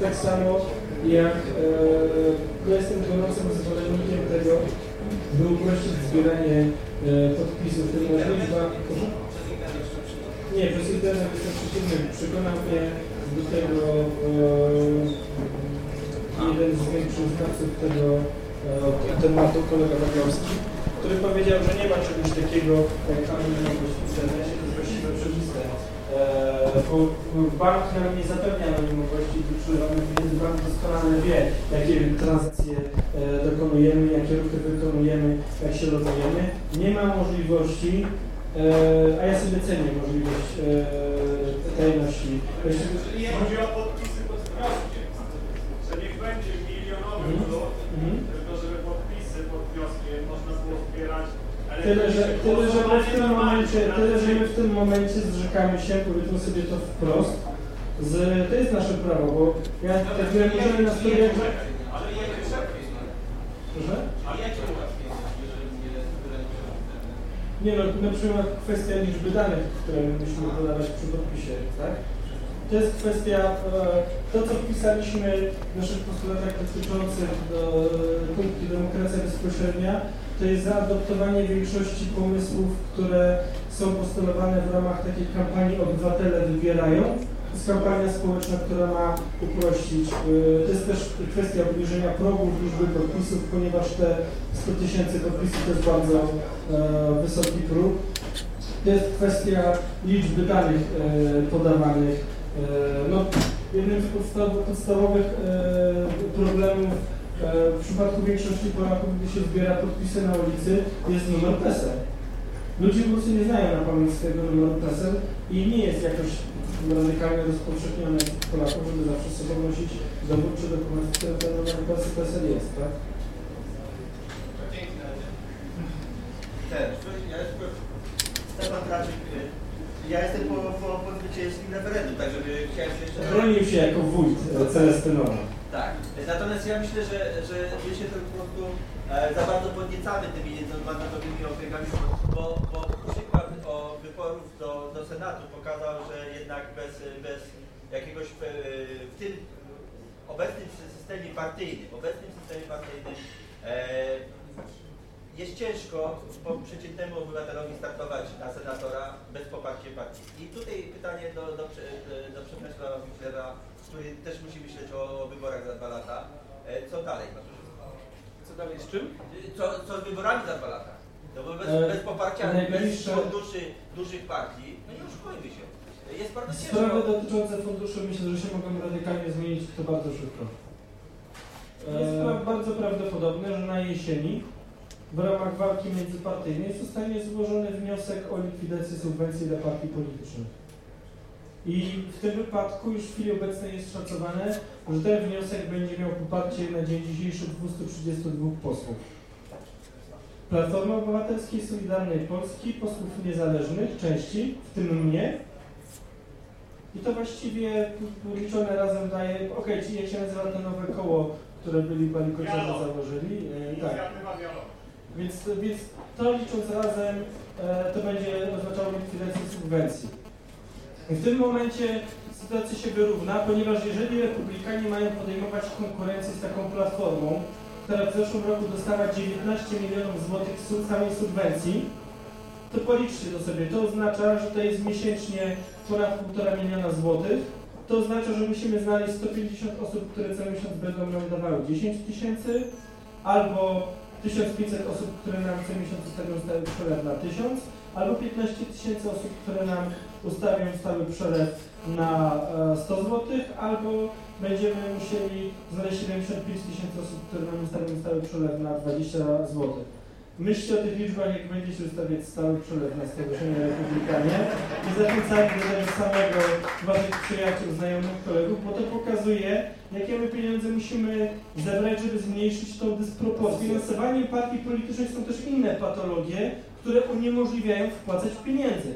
Tak samo jak e, ja jestem gorącym zwolennikiem tego, by uprościć zbieranie e, podpisów, to. Nie, przez internet jestem przeciwny. Przekonał mnie do tego e, jeden z większych znawców tego tematu, kolega Waglowski, który powiedział, że nie ma czegoś takiego jak anonimowość w internecie, to bank nam nie zapewnia anonimowości, więc bank doskonale wie, jakie transakcje e, dokonujemy, jakie ruchy wykonujemy, jak się logujemy. Nie ma możliwości, e, a ja sobie cenię możliwość tajności. Chodzi o podpisy pod wnioskiem, że niech będzie milionowy mm -hmm. tylko żeby podpisy pod wnioskiem można było zbierać Tyle, że, tyle, że my w tym momencie, tyle, że my w tym momencie zrzekamy się, powiedzmy sobie to wprost, z, to jest nasze prawo, bo ja tak wiem, możemy na studiach... Ale jakie Proszę? Ale jakie Nie no, na przykład kwestia liczby danych, które musimy podawać przy podpisie, tak? To jest kwestia, e, to co wpisaliśmy w naszych postulatach dotyczących do punktu demokracja bezpośrednia, to jest zaadoptowanie większości pomysłów, które są postulowane w ramach takiej kampanii Obywatele wybierają. To jest kampania społeczna, która ma uprościć. Y, to jest też kwestia obniżenia progów liczby podpisów, ponieważ te 100 tysięcy podpisów to jest bardzo e, wysoki próg. To jest kwestia liczby danych e, podawanych. E, no, jednym z podstawowych problemów w przypadku większości Polaków, gdy się zbiera podpisy na ulicy, jest numer PESEL. Ludzie prostu nie znają na pamięć swojego numeru PESEL i nie jest jakoś radykalnie rozpowszechnione w Polaków, żeby zawsze sobie nosić dowód czy dokument, w którym ten numer PESEL jest, tak? Ten, ja jestem, Stefan Kraczyk, ja jestem po, po, po zwycięskim referendum, tak żeby chciałem się jeszcze... Bronił się jako wójt Celestynowa. Tak. Natomiast ja myślę, że, że my się po prostu e, za bardzo podniecamy tymi jednomandowymi okręgami, bo, bo przykład o wyborów do, do Senatu pokazał, że jednak bez, bez jakiegoś e, w tym obecnym systemie partyjnym, obecnym systemie partyjnym e, jest ciężko przeciętnemu obywatelowi startować na senatora bez poparcia partii. I tutaj pytanie do, do, do Wichlera, który też musi myśleć o wyborach za dwa lata. E, co dalej? Co dalej z czym? Co, co z wyborami za dwa lata? No bo bez, e, bez poparcia najbliższe... bez funduszy dużych partii, no nie oszukujmy się. Jest bardzo ciężko. Sprawy dotyczące funduszy myślę, że się mogą radykalnie zmienić to bardzo szybko. Jest e... bardzo prawdopodobne, że na jesieni w ramach walki międzypartyjnej zostanie złożony wniosek o likwidację subwencji dla partii politycznych. I w tym wypadku już w chwili obecnej jest szacowane, że ten wniosek będzie miał poparcie na dzień dzisiejszy 232 posłów. Platformy Obywatelskiej, Solidarnej Polski, posłów niezależnych, części, w tym mnie. I to właściwie liczone razem daje, ok, czyli jak się nazywa to nowe koło, które byli pani Kociarze założyli. E, tak. Więc, więc to licząc razem, e, to będzie oznaczało likwidację subwencji. W tym momencie sytuacja się wyrówna, ponieważ jeżeli republikanie mają podejmować konkurencję z taką platformą, która w zeszłym roku dostała 19 milionów złotych z samej subwencji, to policzcie to sobie. To oznacza, że to jest miesięcznie ponad 1,5 miliona złotych. To oznacza, że musimy znaleźć 150 osób, które co miesiąc będą nam dawały 10 tysięcy, albo 1500 osób, które nam co miesiąc ustawią stały przelew na 1000, albo 15 tysięcy osób, które nam ustawią stały przelew na 100 e, zł, albo będziemy musieli znaleźć 75 tysięcy osób, które nam ustawią stały przelew na 20 zł. Myślcie o tych liczbach, jak będziecie ustawiać stały przelew na Stowarzyszenie Republikanie i zachęcajcie do tego samego waszych przyjaciół, znajomych, kolegów, bo to pokazuje, jakie my pieniądze musimy zebrać, żeby zmniejszyć tą dysproporcję. Finansowaniem partii politycznych są też inne patologie, które uniemożliwiają wpłacać pieniędzy.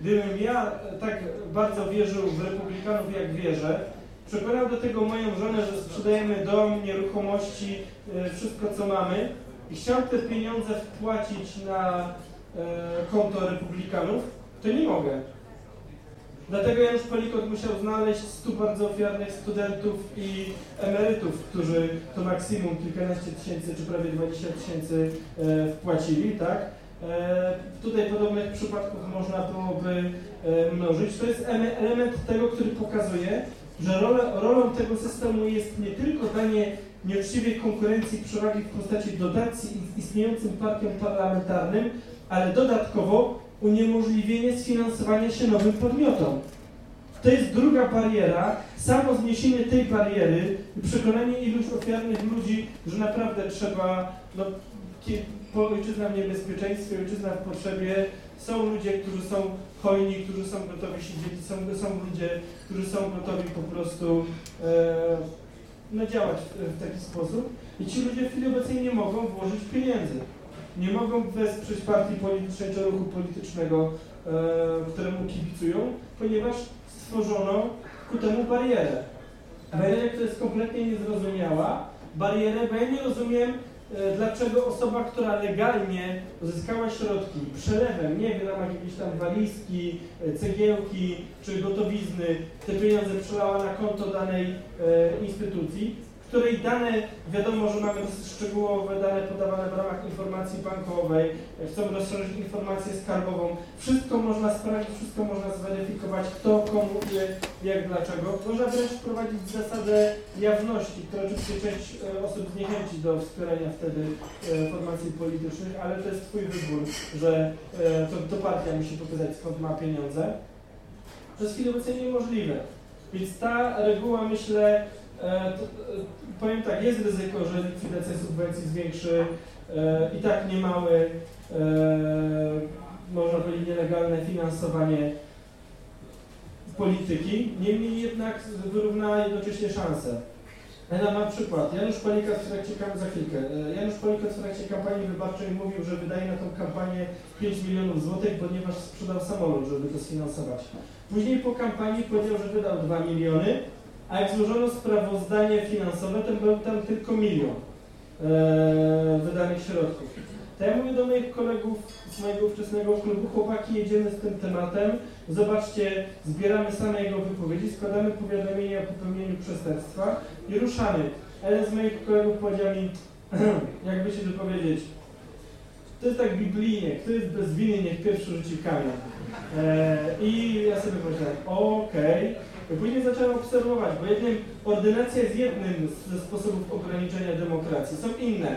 Gdybym ja tak bardzo wierzył w republikanów, jak wierzę, przekonał do tego moją żonę, że sprzedajemy dom, nieruchomości, e, wszystko co mamy i chciał te pieniądze wpłacić na e, konto republikanów, to nie mogę. Dlatego Janusz Palikot musiał znaleźć stu bardzo ofiarnych studentów i emerytów, którzy to maksimum kilkanaście tysięcy czy prawie 20 tysięcy e, wpłacili, tak? E, tutaj podobnych przypadków można byłoby mnożyć. To jest ele- element tego, który pokazuje, że rolę, rolą tego systemu jest nie tylko danie nieuczciwej konkurencji przewagi w postaci dotacji istniejącym partiom parlamentarnym, ale dodatkowo uniemożliwienie sfinansowania się nowym podmiotom. To jest druga bariera. Samo zniesienie tej bariery przekonanie iluś ofiarnych ludzi, że naprawdę trzeba, no, po ojczyzna w niebezpieczeństwie, ojczyzna w potrzebie. Są ludzie, którzy są hojni, którzy są gotowi siedzieć, są, są ludzie, którzy są gotowi po prostu e, no, działać w, taki sposób. I ci ludzie w chwili obecnej nie mogą włożyć pieniędzy. Nie mogą wesprzeć partii politycznej czy ruchu politycznego, e, któremu kibicują, ponieważ stworzono ku temu barierę. Barierę, która jest kompletnie niezrozumiała. Barierę, bo ja nie rozumiem, dlaczego osoba, która legalnie uzyskała środki przelewem, nie wiem, ramach jakiejś tam walizki, e, cegiełki czy gotowizny, te pieniądze przelała na konto danej e, instytucji, której dane, wiadomo, że mamy szczegółowe dane podawane w ramach informacji bankowej, chcą rozszerzyć informację skarbową, wszystko można sprawdzić, wszystko można zweryfikować, kto, komu, ile, jak, dlaczego. Można wręcz wprowadzić zasadę jawności, która oczywiście część e, osób zniechęci do wspierania wtedy e, formacji politycznych, ale to jest Twój wybór, że e, to, to partia musi pokazać skąd ma pieniądze. To jest w niemożliwe. Więc ta reguła, myślę, powiem tak, jest ryzyko, że likwidacja subwencji zwiększy e, i tak niemałe, można powiedzieć, nielegalne finansowanie polityki. Niemniej jednak wyrówna jednocześnie szanse. Ja mam przykład. Janusz Palikat w trakcie za chwilkę. E, Janusz Palikat w trakcie kampanii wyborczej mówił, że wydaje na tą kampanię 5 milionów złotych, ponieważ sprzedał samolot, żeby to sfinansować. Później po kampanii powiedział, że wydał 2 miliony, a jak złożono sprawozdanie finansowe, to był tam tylko milion e, wydanych środków. To ja mówię do moich kolegów z mojego ówczesnego klubu, chłopaki, jedziemy z tym tematem, zobaczcie, zbieramy same jego wypowiedzi, składamy powiadomienie o popełnieniu przestępstwa i ruszamy. A jeden z moich kolegów powiedział mi, jakby się to powiedzieć, to jest tak biblijnie, kto jest bez winy, niech pierwszy rzuci kamień. E, I ja sobie powiedziałem, okej. I Później zacząłem obserwować, bo jednym, ordynacja jest jednym ze sposobów ograniczenia demokracji, są inne.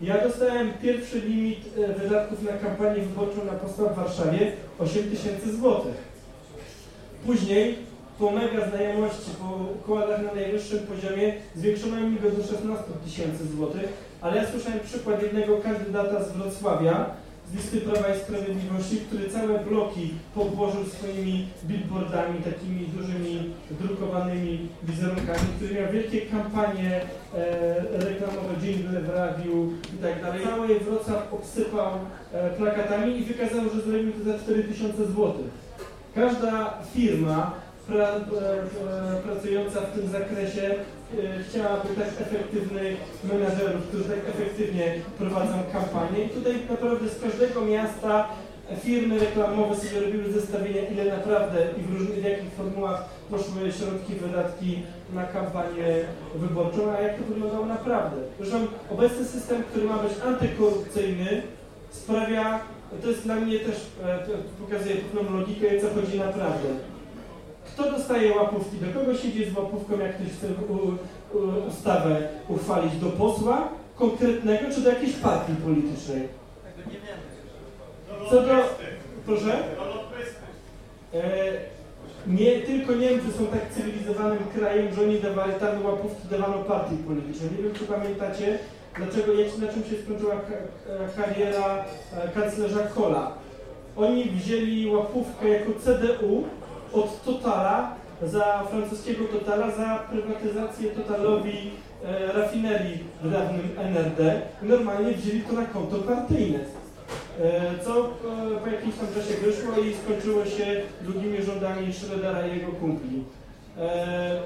Ja dostałem pierwszy limit e, wydatków na kampanię wyborczą na posła w Warszawie 8 tysięcy złotych. Później po mega znajomości, po układach na najwyższym poziomie zwiększono mi go do 16 tysięcy złotych, ale ja słyszałem przykład jednego kandydata z Wrocławia, z listy Prawa i Sprawiedliwości, który całe bloki podłożył swoimi billboardami, takimi dużymi drukowanymi wizerunkami, który miał wielkie kampanie e, reklamowe, jingle w radiu i tak dalej. Cały Wrocław obsypał e, plakatami i wykazał, że zrobił to za 4000 złotych. Każda firma pra, e, e, pracująca w tym zakresie chciałaby tak efektywnych menadżerów, którzy tak efektywnie prowadzą kampanię. I tutaj naprawdę z każdego miasta firmy reklamowe sobie robiły zestawienia, ile naprawdę i w różnych w jakich formułach poszły środki, wydatki na kampanię wyborczą, a jak to wyglądało naprawdę. Zresztą obecny system, który ma być antykorupcyjny, sprawia, to jest dla mnie też, e, pokazuje pewną logikę, co chodzi naprawdę. Kto dostaje łapówki? Do kogo siedzi z łapówką, jak ktoś chce ustawę uchwalić? Do posła konkretnego, czy do jakiejś partii politycznej? Co do... Proszę? E, nie tylko Niemcy są tak cywilizowanym krajem, że oni dawali tam łapówki dawano partii politycznej. Nie wiem, czy pamiętacie, dlaczego, na czym się skończyła e, kariera e, kanclerza Kohla. Oni wzięli łapówkę jako CDU od Totala, za francuskiego Totala, za prywatyzację Totalowi e, rafinerii w dawnym NRD. I normalnie wzięli to na konto partyjne. E, co e, po jakimś tam czasie wyszło i skończyło się długimi rządami Schrödera i jego kumpli. E,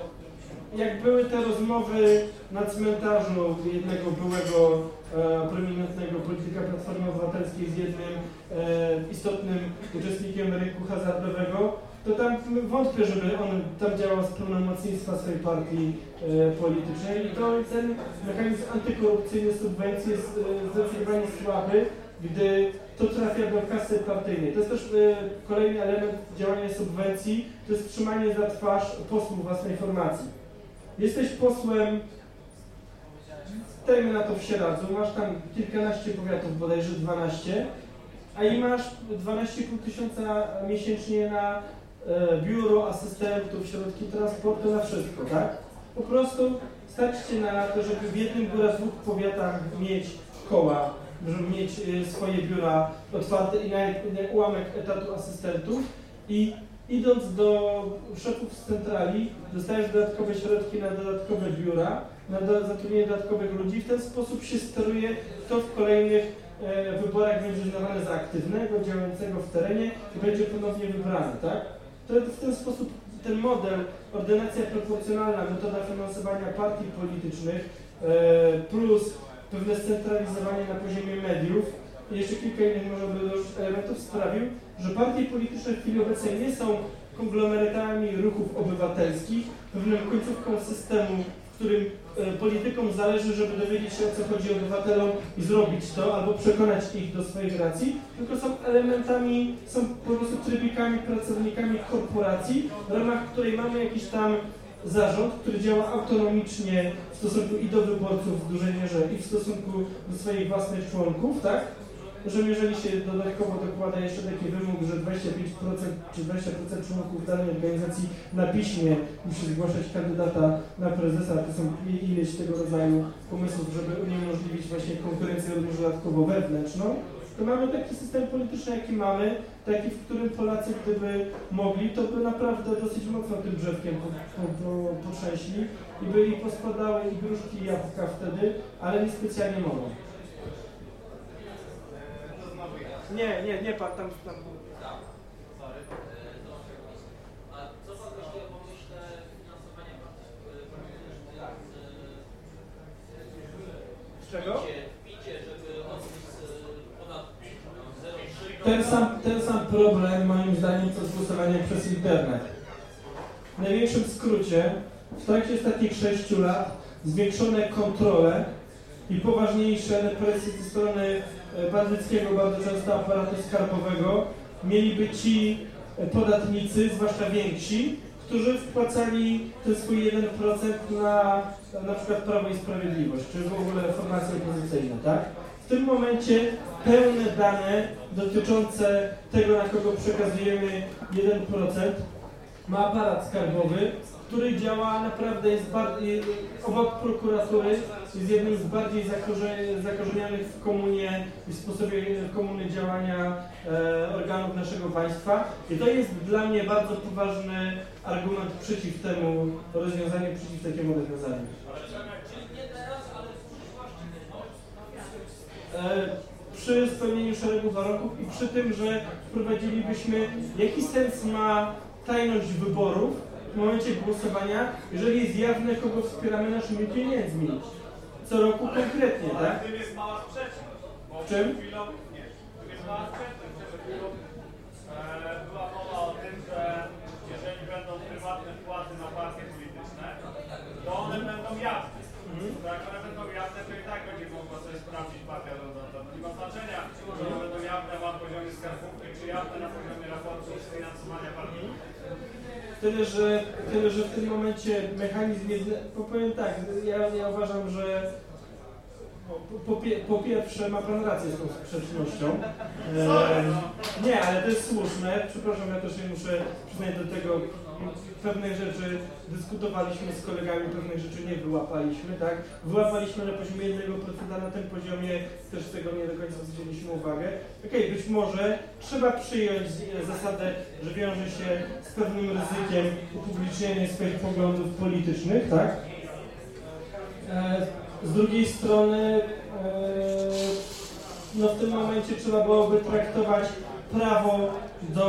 Jak były te rozmowy na cmentarzu jednego byłego e, prominentnego polityka Platformy Obywatelskiej z jednym e, istotnym uczestnikiem rynku hazardowego, to tam wątpię, żeby on tam działał z pełnomocnictwa swojej partii e, politycznej i to ten mechanizm antykorupcyjny subwencji jest e, zdecydowanie słaby, gdy to trafia do kasy partyjnej. To jest też e, kolejny element działania subwencji, to jest trzymanie za twarz posłów własnej formacji. Jesteś posłem, dajmy na to w Sieradzu, masz tam kilkanaście powiatów, bodajże 12, a i masz 12,5 tysiąca miesięcznie na biuro, asystentów, środki transportu, na wszystko, tak? Po prostu stać się na to, żeby w jednym góra dwóch powiatach mieć koła, żeby mieć e, swoje biura otwarte i na, na ułamek etatu asystentów i idąc do szefów z centrali dostajesz dodatkowe środki na dodatkowe biura, na zatrudnienie dodatkowych ludzi. W ten sposób się steruje, kto w kolejnych e, wyborach będzie uznawany za aktywnego, działającego w terenie i będzie ponownie wybrany, tak? To w ten sposób ten model, ordynacja proporcjonalna, metoda finansowania partii politycznych e, plus pewne scentralizowanie na poziomie mediów i jeszcze kilka innych może by elementów sprawił, że partie polityczne w chwili obecnej nie są konglomeratami ruchów obywatelskich, pewną końcówką systemu, którym e, politykom zależy, żeby dowiedzieć się o co chodzi obywatelom i zrobić to, albo przekonać ich do swoich racji, tylko są elementami, są po prostu trybikami, pracownikami korporacji, w ramach której mamy jakiś tam zarząd, który działa autonomicznie w stosunku i do wyborców w dużej mierze i w stosunku do swoich własnych członków, tak? Że jeżeli się dodatkowo dokłada jeszcze taki wymóg, że 25% czy 20% członków danej organizacji na piśmie musi zgłaszać kandydata na prezesa, to są ileś tego rodzaju pomysłów, żeby uniemożliwić właśnie konkurencję również dodatkowo wewnętrzną, to mamy taki system polityczny, jaki mamy, taki, w którym Polacy, gdyby mogli, to by naprawdę dosyć mocno tym drzewkiem po, po, po, potrzęśli i by i pospadały i gruszki i jabłka wtedy, ale nie specjalnie mogą. Nie, nie, nie pan tam, tam był. A co pan myśli o pomyśle finansowania Z czego? w picie, żeby odbyć ponad 0,3 Ten sam, ten sam problem moim zdaniem co z głosowaniem przez internet. W największym skrócie w trakcie ostatnich 6 lat zwiększone kontrole i poważniejsze represje ze strony e, bandyckiego, bardzo często aparatu skarbowego mieliby ci e, podatnicy, zwłaszcza więksi, którzy wpłacali ten swój 1% na na przykład Prawo i Sprawiedliwość, czy w ogóle formacje opozycyjne, tak? W tym momencie pełne dane dotyczące tego, na kogo przekazujemy 1%, ma aparat skarbowy, który działa naprawdę, jest bardziej, obok prokuratury, jest jednym z bardziej zakorze- zakorzenionych w komunie i w sposobie komuny działania e, organów naszego państwa. I to jest dla mnie bardzo poważny argument przeciw temu rozwiązaniu, przeciw takiemu rozwiązaniu. E, przy spełnieniu szeregu warunków i przy tym, że wprowadzilibyśmy, jaki sens ma tajność wyborów w momencie głosowania, jeżeli jest jawne, kogo wspieramy naszymi pieniędzmi. Co roku konkretnie, Ale tak? w tym jest mała sprzeczność. W czym? w tym jest mała sprzeczność. Tyle, że, tyle, że w tym momencie mechanizm jest, powiem tak, ja, ja uważam, że po, po, po pierwsze ma Pan rację z tą sprzecznością. E, nie, ale to jest słuszne. Przepraszam, ja też nie muszę przyznać do tego pewnych rzeczy dyskutowaliśmy z kolegami, pewnych rzeczy nie wyłapaliśmy, tak? Wyłapaliśmy na poziomie jednego procenta, na tym poziomie też tego nie do końca zwróciliśmy uwagę. Okej, być może trzeba przyjąć zasadę, że wiąże się z pewnym ryzykiem upublicznienia swoich poglądów politycznych, tak? E, Z drugiej strony, e, no w tym momencie trzeba byłoby traktować prawo do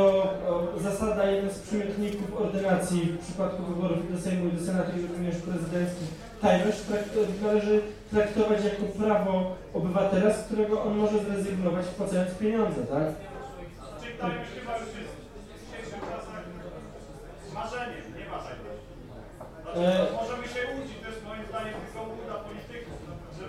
o, zasada jeden z przymiotników ordynacji w przypadku wyborów do Sejmu i do Senatu i również prezydenckich tajność trakt- należy traktować jako prawo obywatela, z którego on może zrezygnować wpłacając pieniądze, tak? Czyli tajność chyba już jest w dzisiejszych czasach marzeniem, nie ma tajności. Znaczy, E. możemy się łudzić, to jest moim zdaniem tylko uda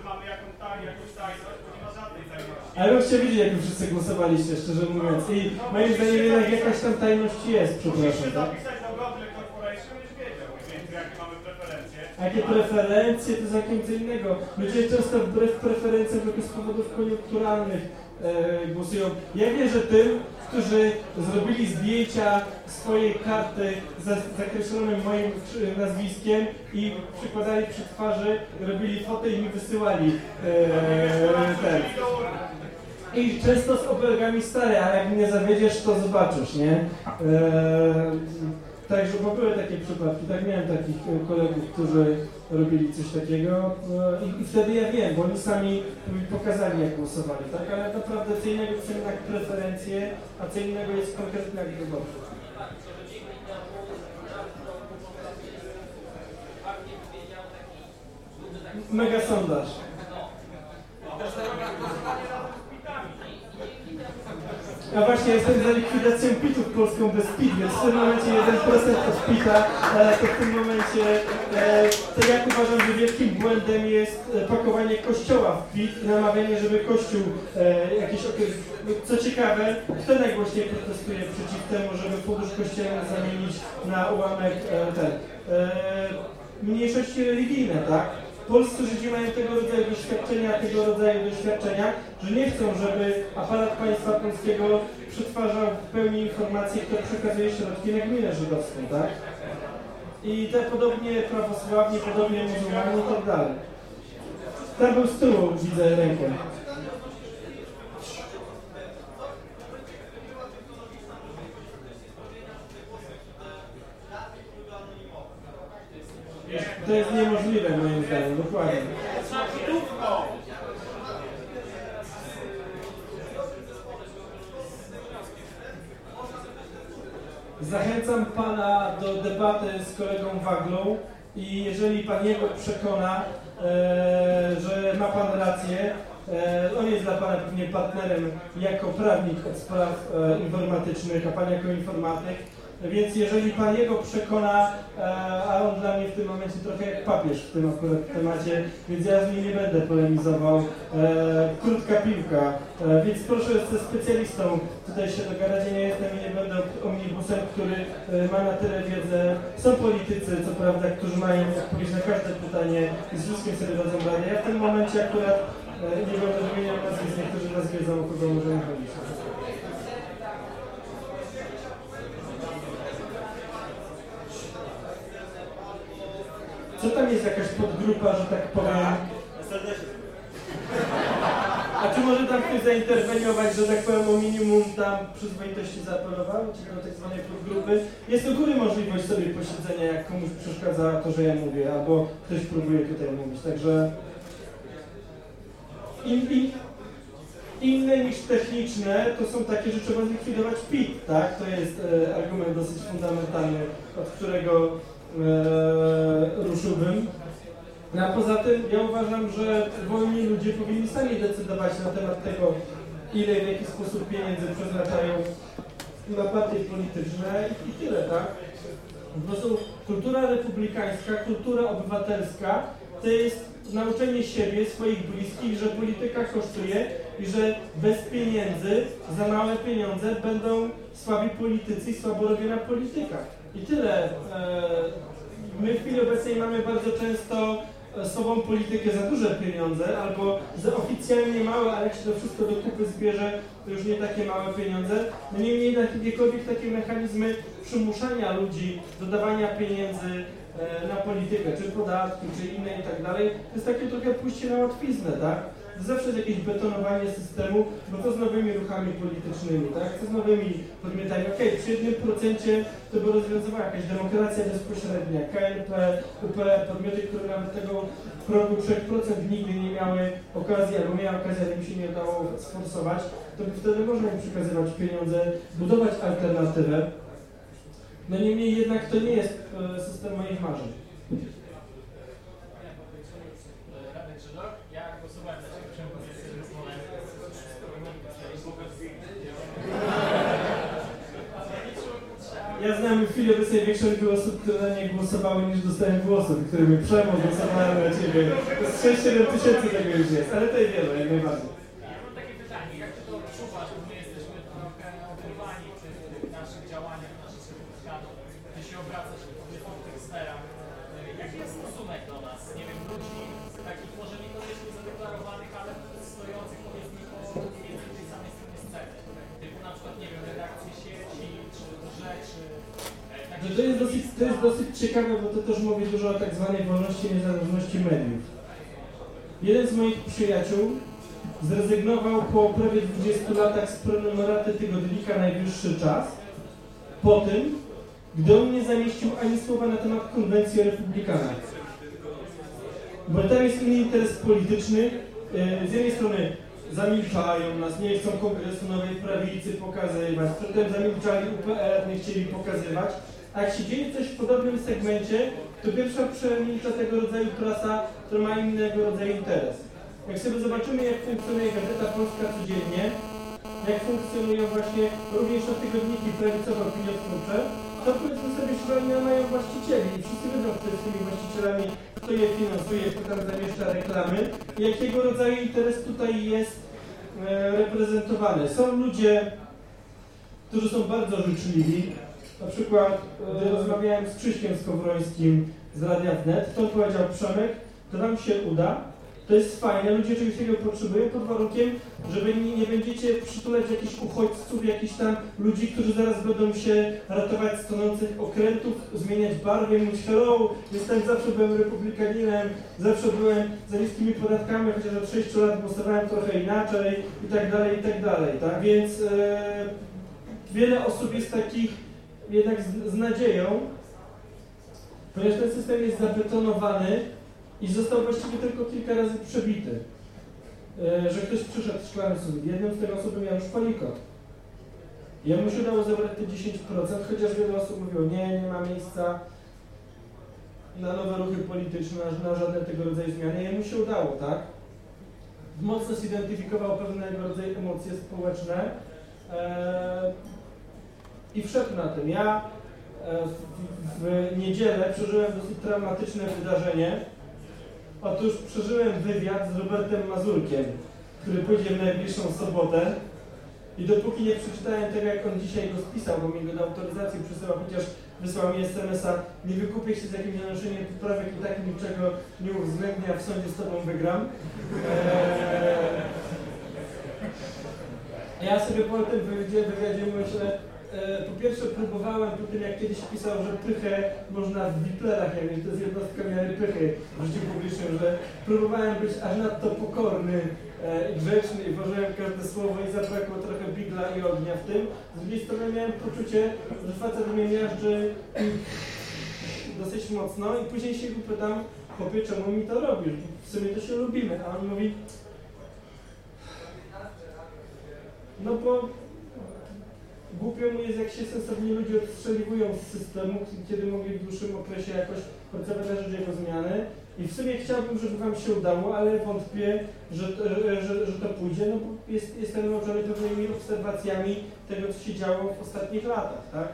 mamy jaką taj, jakąś tajność, bo nie ma żadnej tajności. Ale bym chciał wiedzieć, jak wy wszyscy głosowaliście, szczerze mówiąc. I moim zdaniem jednak jakaś tam tajność jest, Musisz przepraszam, się tak? zapisać do Google Corporation, już wiedział mniej więcej, jakie mamy preferencje. Jakie preferencje, to jakim co innego. Ludzie często wbrew preferencjom tylko z powodów koniunkturalnych e, głosują. Ja wierzę tym, którzy zrobili zdjęcia swojej karty za- zakreślonym moim krzy- nazwiskiem i przykładali przy twarzy, robili fotę i mi wysyłali e, ten. I często z obelgami stare, a jak mnie zawiedziesz, to zobaczysz, nie? Eee, także, bo były takie przypadki, tak miałem takich e, kolegów, którzy robili coś takiego e, i, i wtedy ja wiem, bo oni sami mi pokazali, jak głosowali, tak? Ale naprawdę co innego są jednak preferencje, a co innego jest konkretny jak wyborczy. Mega sondaż. A właśnie jestem za likwidacją pitów polską bez pit, więc w tym momencie 1% od pita, to w tym momencie, e, to jak uważam, że wielkim błędem jest e, pakowanie kościoła w pit namawianie, żeby kościół e, jakiś okres... Co ciekawe, kto najgłośniej protestuje przeciw temu, żeby fundusz kościelny zamienić na ułamek e, ten, e, mniejszości religijne, tak? Polscy Żydzi mają tego rodzaju doświadczenia, tego rodzaju doświadczenia, że nie chcą, żeby aparat państwa polskiego przetwarzał w pełni informacje, kto przekazuje środki na gminę żydowską, tak? I te podobnie prawosławni, podobnie muzułmanie i tak dalej. Tam był z tyłu, widzę rękę. To jest niemożliwe moim zdaniem, dokładnie. Zachęcam Pana do debaty z kolegą Waglą i jeżeli Pan jego przekona, e, że ma Pan rację, e, on jest dla Pana pewnie partnerem jako prawnik od spraw e, informatycznych, a Pan jako informatyk, więc jeżeli Pan jego przekona, e, a on dla mnie w tym momencie trochę jak papież w tym akurat temacie, więc ja z nim nie będę polemizował. E, krótka piłka, e, więc proszę ze specjalistą tutaj się dogadać, ja nie jestem i nie będę omnibusem, który ma na tyle wiedzę. Są politycy, co prawda, którzy mają odpowiedź na każde pytanie i z wszystkim sobie dadzą radę. Ja w tym momencie akurat nie będę wymieniał nazwisk, niektórzy nas wiedzą, o kogo możemy chodzić. Co tam jest jakaś podgrupa, że tak powiem? A czy może tam ktoś zainterweniować, że tak powiem o minimum tam przyzwoitości zaapelował, czy do tak zwanej podgrupy? Jest do góry możliwość sobie posiedzenia, jak komuś przeszkadza to, że ja mówię, albo ktoś próbuje tutaj mówić, także... In, in, inne niż techniczne to są takie, że trzeba zlikwidować PIT, tak? To jest e, argument dosyć fundamentalny, od którego e, ruszyłbym. No a poza tym ja uważam, że wolni ludzie powinni sami decydować na temat tego, ile i w jaki sposób pieniędzy przeznaczają na partie polityczne i tyle, tak? Po prostu kultura republikańska, kultura obywatelska to jest nauczenie siebie, swoich bliskich, że polityka kosztuje i że bez pieniędzy, za małe pieniądze będą słabi politycy i słabo robiona polityka. I tyle. E, My w chwili obecnej mamy bardzo często e, sobą politykę za duże pieniądze, albo za oficjalnie małe, ale jak się to wszystko do kupy zbierze, to już nie takie małe pieniądze. No niemniej jakiekolwiek takie mechanizmy przymuszania ludzi do dawania pieniędzy e, na politykę, czy podatki, czy inne i tak dalej, to jest takie trochę pójście na łatwiznę, tak? Zawsze jest jakieś betonowanie systemu, bo to z nowymi ruchami politycznymi, tak? Co z nowymi podmiotami? Okej, przy jednym procencie to by rozwiązywała jakaś demokracja bezpośrednia, KNP, UP, podmioty, które nawet tego progu 3% nigdy nie miały okazji, albo miały okazję, ale im się nie udało sforsować, to by wtedy można im przekazywać pieniądze, budować alternatywę. No niemniej jednak to nie jest e, system moich marzeń. Radek Żydok. Ja głosowałem na ciebie, chciałem powiedzieć, że jest moment Ja znam już w chwili obecnej większość osób, które na nie głosowały niż dostałem głosów, które mi przemo głosowałem na ciebie. To jest 6-7 tysięcy tego już jest, ale to i wiele, jak najbardziej. Ciekawe, bo to też mówi dużo o tak zwanej wolności i niezależności mediów. Jeden z moich przyjaciół zrezygnował po prawie 20 latach z prenumeraty tygodnika Najwyższy Czas po tym, gdy on nie zamieścił ani słowa na temat konwencji o. Bo tam jest inny interes polityczny. E, Z jednej strony zamilczają nas, nie chcą kongresu nowej prawicy pokazywać, przedtem zamilczali UPR, nie chcieli pokazywać. A jak się dzieje coś w podobnym segmencie, to pierwsza przemilcza tego rodzaju prasa, która ma innego rodzaju interes. Jak sobie zobaczymy, jak funkcjonuje Gazeta Polska codziennie, jak funkcjonują właśnie również te tygodniki prawicowe opiniotwórcze, to powiedzmy sobie, że oni mają właścicieli i wszyscy wiedzą, kto jest tymi właścicielami, kto je finansuje, kto tam zamieszcza reklamy i jakiego rodzaju interes tutaj jest e, reprezentowany. Są ludzie, którzy są bardzo życzliwi. Na przykład e, rozmawiałem z Krzyśkiem Skowrońskim z Radia Wnet, to powiedział Przemek, to wam się uda, to jest fajne, ludzie czegoś takiego potrzebują pod warunkiem, że wy nie, będziecie przytulać jakichś uchodźców, jakichś tam ludzi, którzy zaraz będą się ratować z tonących okrętów, zmieniać barwy, mówić hello, jestem, zawsze byłem republikaninem, zawsze byłem za niskimi podatkami, chociaż od 6 lat głosowałem trochę inaczej i tak dalej, i tak dalej, tak? Więc e, wiele osób jest takich jednak z, z nadzieją, ponieważ ten system jest zabetonowany i został właściwie tylko kilka razy przebity. E, że ktoś przyszedł z szklanym sufit. Jednym z tych osób był Janusz Palikot. Jemu się udało zebrać te 10%, chociaż wiele osób mówiło, nie, nie ma miejsca na nowe ruchy polityczne, na, na żadne tego rodzaju zmiany. Jemu się udało, tak? Mocno zidentyfikował pewnego rodzaju emocje społeczne e, i wszedł na tym. Ja e, w, niedzielę przeżyłem dosyć traumatyczne wydarzenie. Otóż przeżyłem wywiad z Robertem Mazurkiem, który pójdzie w najbliższą sobotę. I dopóki nie przeczytałem tego, jak on dzisiaj go spisał, bo mi go do autoryzacji przesyłał, chociaż wysłał mi SMS-a, nie wykupię się z jakimś naruszeniem poprawek i tak niczego nie uwzględnia, w sądzie z tobą wygram. Eee, ja sobie po tym wywiadzie, myślę, po pierwsze próbowałem po tym, jak kiedyś pisał, że pychę można w wiplerach, jak to jest jednostka miary pychy w życiu publicznym, że próbowałem być aż nadto pokorny e, i grzeczny i włożyłem każde słowo i zabrakło trochę bigla i ognia w tym. Z drugiej strony miałem poczucie, że facet mnie miażdży dosyć mocno i później się go pytam, chłopie, czemu mi to robisz? W sumie to się lubimy, a on mówi, no bo głupio mu jest, jak się sensownie ludzie odstrzeliwują z systemu, kiedy mogli w dłuższym okresie jakoś pracować na rzecz jego zmiany. I w sumie chciałbym, żeby Wam się udało, ale wątpię, że, że, że, to pójdzie, no bo jest, jestem nauczony pewnymi obserwacjami tego, co się działo w ostatnich latach, tak?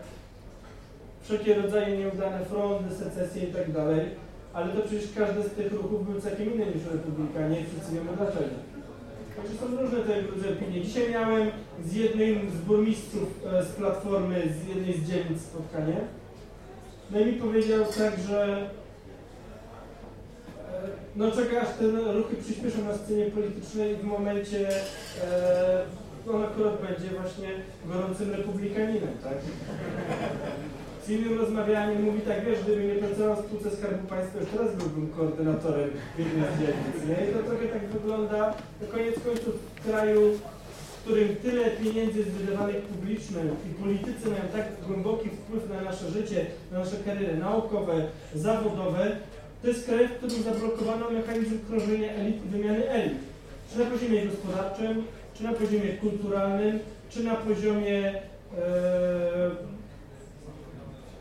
Wszelkie rodzaje nieudane fronty, secesje i tak dalej, ale to przecież każdy z tych ruchów był całkiem inny niż republikanie wszyscy wiemy dlaczego. Także są różne te opinie. Dzisiaj miałem z jednym z burmistrzów e, z Platformy, z jednej z dzielnic spotkanie. No i mi powiedział tak, że e, no czeka aż te ruchy przyspieszą na scenie politycznej w momencie e, on akurat będzie właśnie gorącym republikaninem, tak? Z innym rozmawiałem i mówi tak, wiesz, gdybym nie pracował w spółce Skarbu Państwa, już teraz byłbym koordynatorem jednej z dzielnic, nie? I to trochę tak wygląda, no koniec końców w kraju, w którym tyle pieniędzy jest wydawanych publicznym i politycy mają tak głęboki wpływ na nasze życie, na nasze kariery naukowe, zawodowe, to jest kraj, w którym zablokowano mechanizm krążenia elit i wymiany elit. Czy na poziomie gospodarczym, czy na poziomie kulturalnym, czy na poziomie e,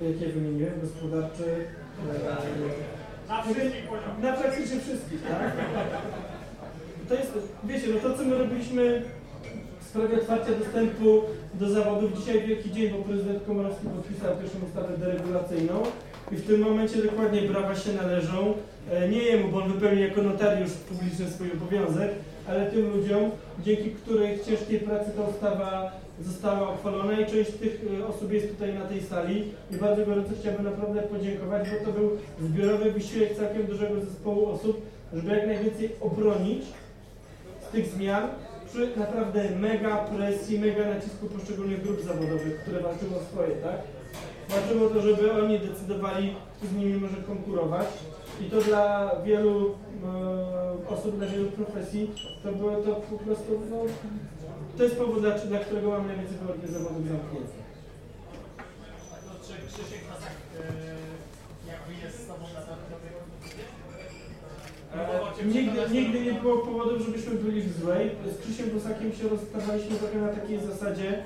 jakie wymieniłem, gospodarczy, e, Na wszystkich poziomach. na praktycznie wszystkich, tak? To jest, wiecie, no to co my robiliśmy z sprawie otwarcia dostępu do zawodów. Dzisiaj wielki dzień, bo prezydent Komorowski podpisał pierwszą ustawę deregulacyjną i w tym momencie dokładnie brawa się należą. E, Nie jemu, bo on wypełni jako notariusz publiczny swój obowiązek, ale tym ludziom, dzięki których ciężkiej pracy ta ustawa została uchwalona i część tych e, osób jest tutaj na tej sali i bardzo gorąco chciałbym naprawdę podziękować, bo to był zbiorowy wysiłek całkiem dużego zespołu osób, żeby jak najwięcej obronić z tych zmian przy naprawdę mega presji, mega nacisku poszczególnych grup zawodowych, które walczyły o swoje, tak? Walczyły o to, żeby oni decydowali, kto z nimi może konkurować. I to dla wielu e, osób, dla wielu profesji, to było to po prostu, no, to jest powód, dla, dla którego mam najwięcej wyłącznie zawodów zamkniętych. Czy Krzysiek e, jakby jest z na Nigdy, nigdy nie było powodów, żebyśmy byli w złej. Z Krzysiem Bosakiem się rozstawaliśmy trochę na takiej zasadzie,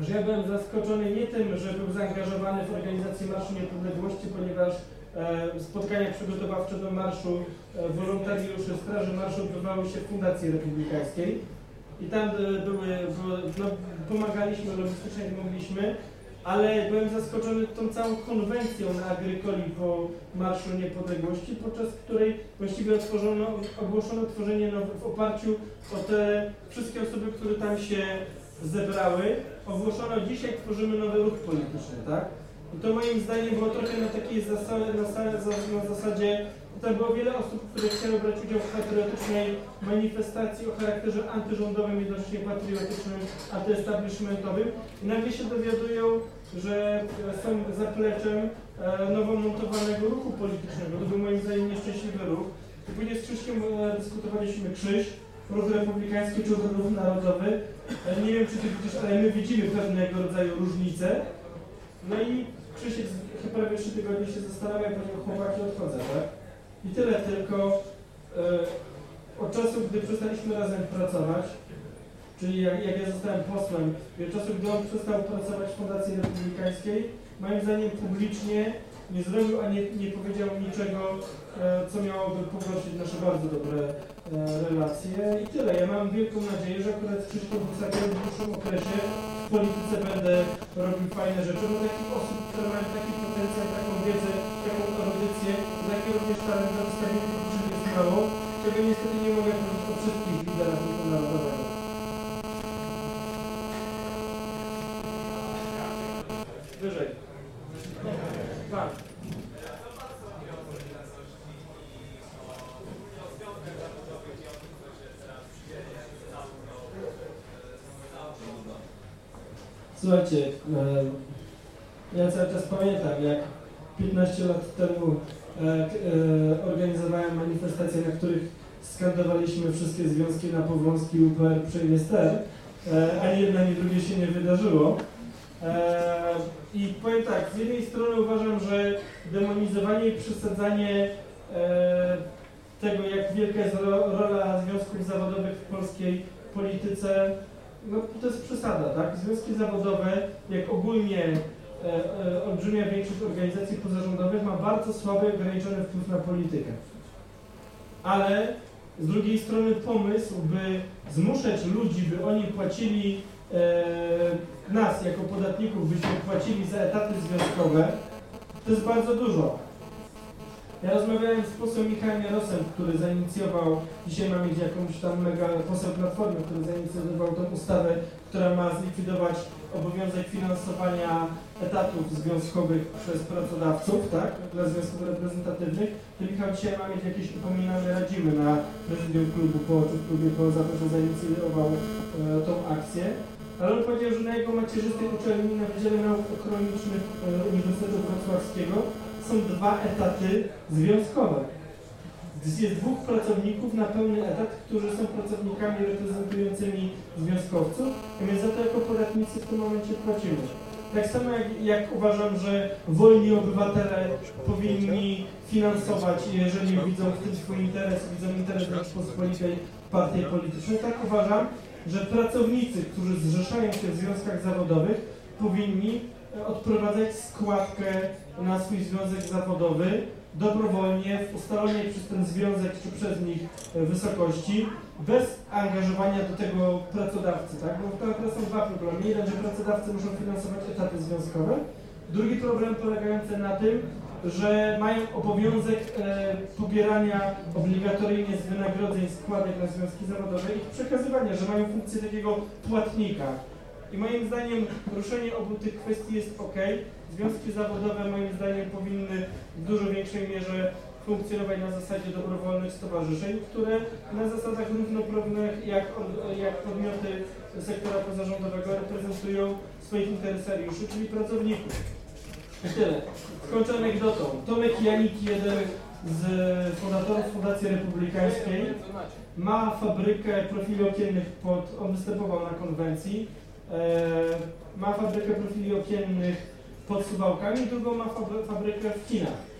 że ja byłem zaskoczony nie tym, że był zaangażowany w organizację Marszu Niepodległości, ponieważ e, spotkania przygotowawcze do marszu e, wolontariuszy Straży Marszu odbywały się w Fundacji Republikańskiej i tam były, no, pomagaliśmy logistycznie jak mogliśmy, ale byłem zaskoczony tą całą konwencją na Agrykoli po Marszu Niepodległości, podczas której właściwie otworzono, ogłoszono tworzenie w oparciu o te wszystkie osoby, które tam się zebrały. Ogłoszono dzisiaj tworzymy nowy ruch polityczny, tak? I to moim zdaniem było trochę na takiej zasadzie, na, na zasadzie, tam było wiele osób, które chciały brać udział w patriotycznej manifestacji o charakterze antyrządowym, jednocześnie patriotycznym, antyestablishmentowym i nagle się dowiadują, że e, są zapleczem e, nowo montowanego ruchu politycznego. To był moim zdaniem nieszczęśliwy ruch. I później z Krzyśkiem e, dyskutowaliśmy Krzyś, ruch republikański czy ruch narodowy. Nie wiem, czy ty widzisz, ale my widzimy pewnego rodzaju różnice. No i Krzysiek prawie trzy tygodnie się zastanawia i powiedział, chłopaki odchodzę, tak? I tyle tylko e, od czasu, gdy przestaliśmy razem pracować, czyli jak, jak ja zostałem posłem, i od czasu, gdy on przestał pracować w Fundacji Republikańskiej, moim zdaniem publicznie nie zrobił, a nie, nie powiedział niczego, e, co miałoby pogorszyć nasze bardzo dobre e, relacje. I tyle. Ja mam wielką nadzieję, że akurat z Krzysztof Wysakiem w dłuższym okresie w polityce będę robił fajne rzeczy, bo takich osób, które mają taki potencjał, taką wiedzę, taką erudycję, taki również talent publicznych jest mało, czego niestety nie mogę powiedzieć o wszystkich liderach ruchu narodowego. Wyżej. Tak. Słuchajcie, e, ja cały czas pamiętam, jak 15 lat temu organizowałem manifestacje, na których skandowaliśmy wszystkie związki na Powązki UPR przejmie ster. E, ani jedna, ani drugie się nie wydarzyło. E, I powiem tak, z jednej strony uważam, że demonizowanie i przesadzanie e, tego, jak wielka jest ro, rola związków zawodowych w polskiej polityce, no to jest przesada, tak? Związki zawodowe, jak ogólnie e, e, olbrzymia większość organizacji pozarządowych ma bardzo słaby, ograniczony wpływ na politykę. Ale z drugiej strony pomysł, by zmuszać ludzi, by oni płacili e, nas jako podatników, byśmy płacili za etaty związkowe, to jest bardzo dużo. Ja rozmawiałem z posłem Michałem Jarosem, który zainicjował, dzisiaj ma mieć jakąś tam mega poseł Platformy, który zainicjował tą ustawę, która ma zlikwidować obowiązek finansowania etatów związkowych przez pracodawców, tak, dla związków reprezentatywnych. To Michał dzisiaj ma mieć jakieś upominane radzimy na prezydium klubu po, w klubie po za to, że zainicjował e, tą akcję. Ale on powiedział, że na jego macierzystej uczelni na Wydziale Nauk Ekonomicznych e, Uniwersytetu Wrocławskiego są dwa etaty związkowe. Jest dwóch pracowników na pełny etat, którzy są pracownikami reprezentującymi związkowców, a my za to jako podatnicy w tym momencie płacimy. Tak samo jak, jak uważam, że wolni obywatele powinni finansować, jeżeli widzą w tym swój interes, widzą interes Rzeczypospolitej partii politycznej, tak uważam, że pracownicy, którzy zrzeszają się w związkach zawodowych, powinni e, odprowadzać składkę na swój związek zawodowy dobrowolnie w ustalonej przez ten związek czy przez nich e, wysokości, bez angażowania do tego pracodawcy, tak? Bo teraz są dwa problemy. Jeden, że pracodawcy muszą finansować etaty związkowe. Drugi problem polegający na tym, że mają obowiązek e, pobierania obligatoryjnie z wynagrodzeń składek na związki zawodowe i przekazywania, że mają funkcję takiego płatnika. I moim zdaniem ruszenie obu tych kwestii jest ok. Związki zawodowe moim zdaniem powinny w dużo większej mierze funkcjonować na zasadzie dobrowolnych stowarzyszeń, które na zasadach równoprawnych jak, jak podmioty sektora pozarządowego reprezentują swoich interesariuszy, czyli pracowników. I tyle. Skończę anegdotą. Tomek Janik, jeden z fundatorów Fundacji Republikańskiej, ma fabrykę profili okiennych pod, on występował na konwencji, ma fabrykę profili okiennych pod Suwałkami, drugą ma fabry- fabrykę w Chinach.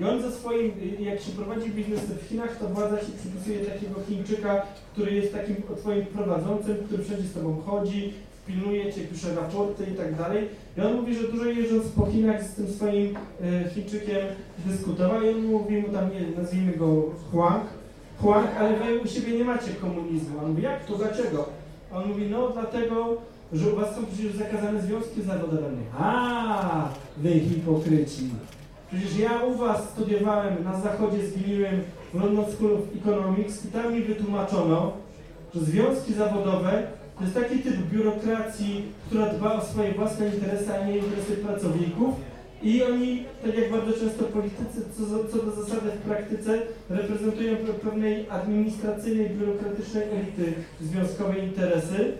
I on ze swoim, jak się prowadzi biznesy w Chinach, to władza się przypisuje takiego Chińczyka, który jest takim twoim prowadzącym, który wszędzie z tobą chodzi, pilnuje cię, pisze raporty i tak dalej. I on mówi, że dużo jeżdżąc po Chinach z tym swoim e, Chińczykiem dyskutował i on mówi mu tam, nie, nazwijmy go Huang, Huang, ale wy u siebie nie macie komunizmu. On mówi, jak to, dlaczego? A on mówi, no dlatego, że u was są przecież zakazane związki zawodowe. A, wy hipokryci. Przecież ja u was studiowałem na zachodzie z Gilliam w London School of Economics i tam mi wytłumaczono, że związki zawodowe to jest taki typ biurokracji, która dba o swoje własne interesy, a nie interesy pracowników. I oni, tak jak bardzo często politycy, co, co do zasady w praktyce, reprezentują pe- pewnej administracyjnej, biurokratycznej elity związkowej interesy,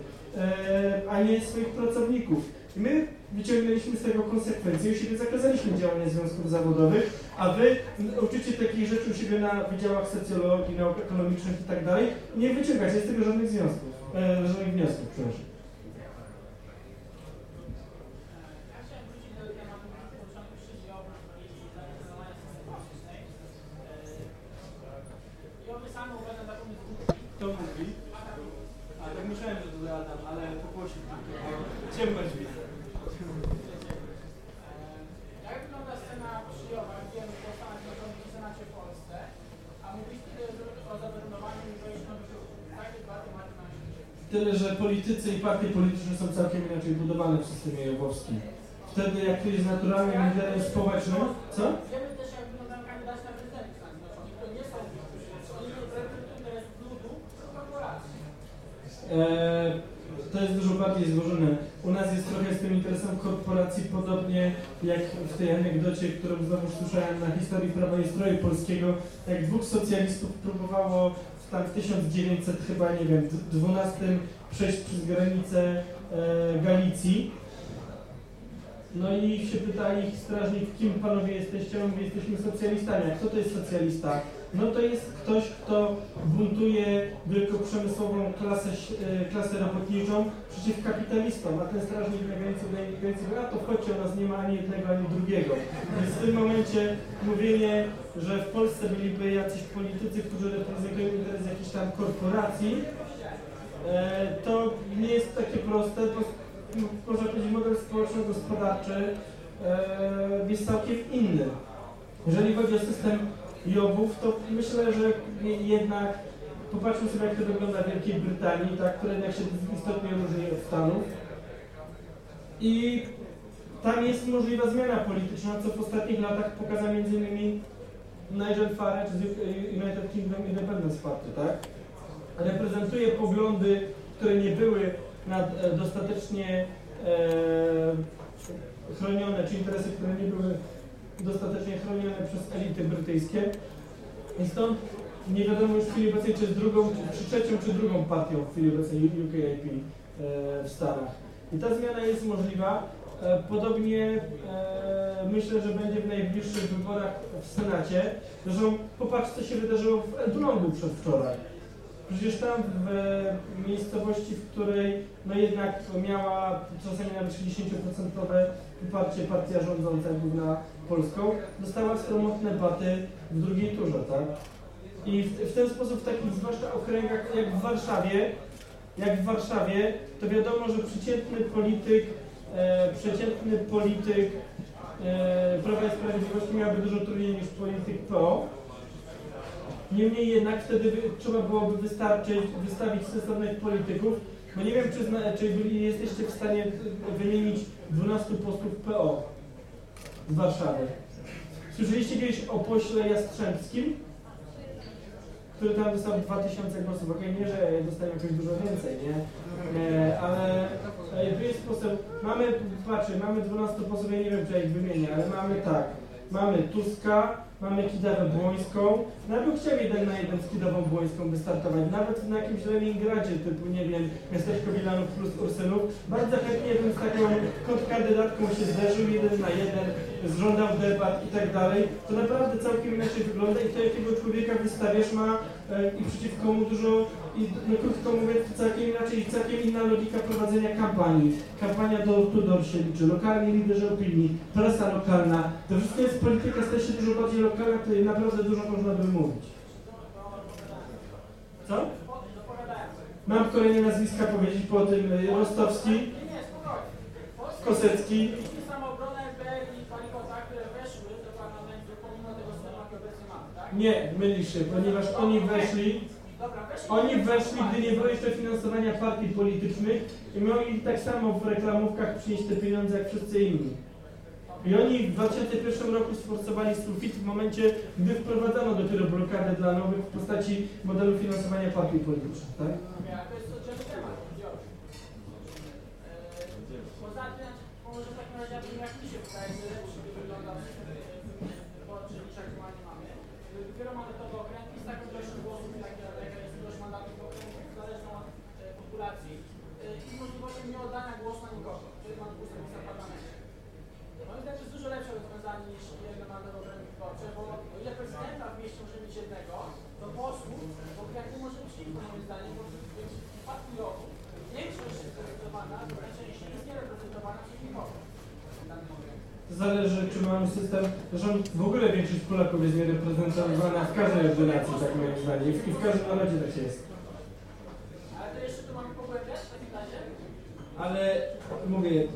a nie swoich pracowników. I my wyciągnęliśmy z tego konsekwencje, u siebie zakazaliśmy działania związków zawodowych, a wy uczycie takich rzeczy u siebie na wydziałach socjologii, nauk ekonomicznych i tak dalej, nie wyciągacie z tego żadnych związków, e, żadnych wniosków, przepraszam. Ja chciałem wrócić do tematu poruszanych przez Jobu i zarejestrowania systematycznej. Joby same uważam za pomysł głupi. Kto mówi? A tak myślałem, że to Adam, ale pogłosił tylko, bo ciemność widzę. Jak wygląda scena przyjowa, wiemy po Stanach Zjednoczonych i Senacie w Polsce, a mówiliście o zabezpieczeniu i wejściu nowych ruchów. Takie dwa tematy nam się dzieją. Tyle, że politycy i partie polityczne są całkiem inaczej budowane w systemie jobowskim. Wtedy, jak ktoś jest naturalnym liderem społecznym, co? Zjednoczonych. To jest dużo bardziej złożone. U nas jest trochę z tym interesem korporacji, podobnie jak w tej anegdocie, którą znowu słyszałem na historii Prawa i Stroju Polskiego, jak dwóch socjalistów próbowało tam w 1900 chyba, nie wiem, 12 przejść przez granicę e, Galicji. No i się pytali ich strażnik, kim panowie jesteście? Mówi, jesteśmy socjalistami. A kto to jest socjalista? No to jest ktoś, kto buntuje wielkoprzemysłową klasę, e, klasę robotniczą przeciw kapitalistom, a ten strażnik na granicy granicy mówi, a to wchodźcie, u nas nie ma ani jednego, ani drugiego. Więc w tym momencie mówienie, że w Polsce byliby jacyś politycy, którzy reprezentują interes jakichś tam korporacji, e, to nie jest takie proste, bo m- można powiedzieć model społeczno-gospodarczy e, jest całkiem inny. Jeżeli chodzi o system jobów, to myślę, że je- jednak popatrzmy sobie, jak to wygląda w Wielkiej Brytanii, tak, która jednak się istotnie różni od Stanów. I tam jest możliwa zmiana polityczna, co w ostatnich latach pokazał m.in. Nigel Farage z United Kingdom Independence Party, tak? Reprezentuje poglądy, które nie były nad, e, dostatecznie e, chronione, czy interesy, które nie były dostatecznie chronione przez elity brytyjskie. I stąd nie wiadomo już w chwili obecnej, czy drugą, czy trzecią, czy drugą partią w chwili obecnej UKIP e, w Stanach. I ta zmiana jest możliwa. E, podobnie e, myślę, że będzie w najbliższych wyborach w Senacie. Zresztą popatrz, co się wydarzyło w Elblągu przedwczoraj. Przecież tam w miejscowości, w której no jednak miała czasami nawet 60% poparcie partia rządząca główna Polską, dostała skromotne baty w drugiej turze, tak? I w, w ten sposób w takich zwłaszcza okręgach jak w Warszawie, jak w Warszawie, to wiadomo, że przeciętny polityk, e, przeciętny polityk e, Prawa i Sprawiedliwości miałaby dużo trudniej niż polityk PO. Niemniej jednak wtedy wy, trzeba byłoby wystarczyć, wystawić sensownych polityków, bo nie wiem, czy, zna, czy jesteście w stanie wymienić 12 posłów PO z Warszawy. Słyszeliście kiedyś o pośle Jastrzębskim? który tam dostał 2000 głosów. Okej, nie, że dostałem jakoś dużo więcej, nie? E, ale e, tu jest poseł, mamy, patrzę, mamy 12 posłów, ja nie wiem, czy ja ich wymienię, ale mamy tak, mamy Tuska, mamy Kidawę Błońską, nawet bym chciał jeden na jeden z Kidawą Błońską wystartować, nawet na jakimś Leningradzie, typu, nie wiem, miasteczko Wilanów plus Ursynów, bardzo chętnie bym z taką kontrkandydatką się zderzył, jeden na jeden, zżądał debat i tak dalej, to naprawdę całkiem inaczej wygląda i to jakiego człowieka wystawiasz ma e, i przeciwko mu dużo, i, no krótko mówiąc, całkiem inaczej, całkiem inna logika prowadzenia kampanii. Kampania to door się liczy, lokalni liderzy opinii, prasa lokalna, to wszystko jest polityka, staje się dużo bardziej lokalna, to naprawdę dużo można by mówić. Co? Mam kolejne nazwiska powiedzieć po tym, e, Rostowski. Kosecki, do nie, mylisz się, ponieważ oni weszli. Oni weszli, gdy nie było jeszcze finansowania partii politycznych i mogli tak samo w reklamówkach przynieść te pieniądze jak wszyscy inni. I oni w 2001 roku sforsowali sufit w momencie, gdy wprowadzano dopiero blokadę dla nowych w postaci modelu finansowania partii politycznych, tak? Eee, Poza tym, może w takim razie, jak mi się wydaje, że lepszy by wyglądał system e, wyborczy niż aktualnie mamy. E, Dopiero mamy to okręgi z taką ilością głosów, jaka jaka jest ilość mandatów w okręgach, zależną od e, populacji e, i możliwością nie oddania głosu na nikogo, czyli mam głos na parlamencie. Moim zdaniem to jest dużo lepsze rozwiązanie niż jedno mandat okręgi wyborcze, bo o ile prezydenta w mieście może mieć jednego, to posłów w okręgu może być kilku moim zdaniem, bo w przypadku roku większość jest reprezentowana, to najczęściej jest niereprezentowana przez nikogo. w danym okręgu. Zależy, czy mamy system, zresztą w ogóle większość Polaków jest niereprezentowana w każdej ordynacji, tak moim zdaniem, i w, każdym narodzie tak jest. Ale to jeszcze tu mamy pogłębiać w takim razie? Ale mówię,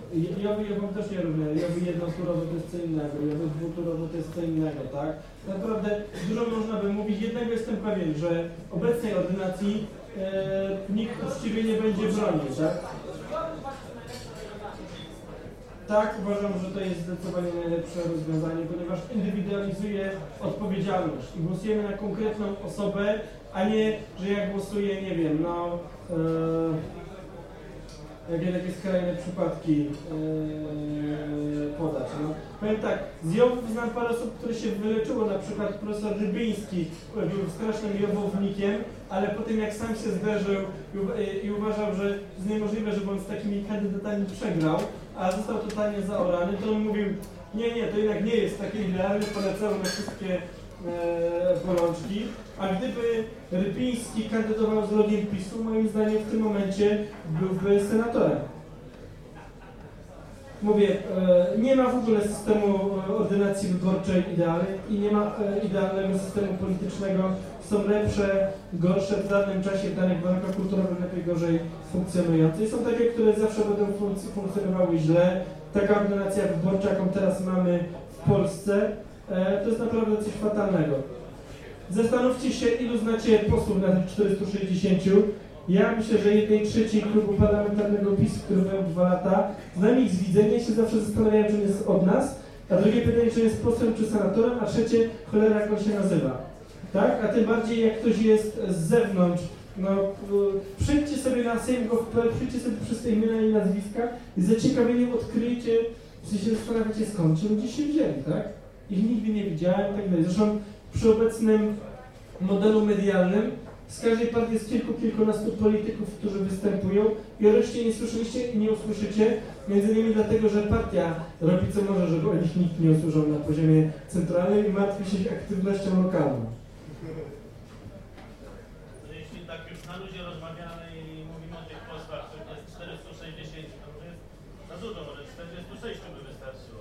jowy jową też nie równe. Jowy jednoturowy to jest co innego, jowy dwuturowy to jest co innego, tak? Naprawdę dużo można by mówić. Jednego jestem pewien, że obecnej ordynacji e, nikt uczciwie nie będzie bronił, tak? Zgodnie uważam, że to najlepsze rozwiązanie. Tak, uważam, że to jest zdecydowanie najlepsze rozwiązanie, ponieważ indywidualizuje odpowiedzialność i głosujemy na konkretną osobę, a nie, że ja głosuję, nie wiem, no... E, jakie takie skrajne przypadki e, podać. No. Powiem tak, z Jowów znam parę osób, które się wyleczyło, na przykład profesor Rybyński był strasznym jowownikiem, ale po tym jak sam się zderzył i, i uważał, że jest niemożliwe, żeby on z takimi kandydatami przegrał, a został totalnie zaorany, to on mówił, nie, nie, to jednak nie jest takie idealne, polecał na wszystkie e, bolączki. A gdyby Rypiński kandydował z logiem PiSu, moim zdaniem w tym momencie byłby senatorem. Mówię, e, nie ma w ogóle systemu e, ordynacji wyborczej idealnej i nie ma e, idealnego systemu politycznego. Są lepsze, gorsze w danym czasie, w danych warunkach kulturowych lepiej, gorzej funkcjonujące. I są takie, które zawsze będą funkc- funkcjonowały źle. Taka ordynacja wyborcza, jaką teraz mamy w Polsce, to jest naprawdę coś fatalnego. Zastanówcie się, ilu znacie posłów na tych 460. Ja myślę, że jednej trzeciej klubu parlamentarnego PiS, który miał dwa lata, znam ich z widzenia i się zawsze zastanawiałem, czy jest od nas. A drugie pytanie, czy jest posłem, czy senatorem, a trzecie, cholera, jak on się nazywa. Tak? A tym bardziej, jak ktoś jest z zewnątrz. No, przyjdźcie sobie na Sejm Gov.pl, przyjdźcie sobie przez te imiona i nazwiska i z zaciekawieniem odkryjecie, w sensie zastanawiacie skąd ci ludzie się wzięli, tak? Ich nigdy nie widziałem, tak dalej. Zresztą przy obecnym modelu medialnym z każdej partii jest kilku, kilkunastu polityków, którzy występują i o reszcie nie słyszeliście i nie usłyszycie, między innymi dlatego, że partia robi co może, żeby o nich nikt nie usłyszał na poziomie centralnym i martwi się ich aktywnością lokalną. Jeśli tak już na rozmawiamy i mówimy o tych posłach, to jest 460, to może jest za dużo, może 46 by wystarczyło.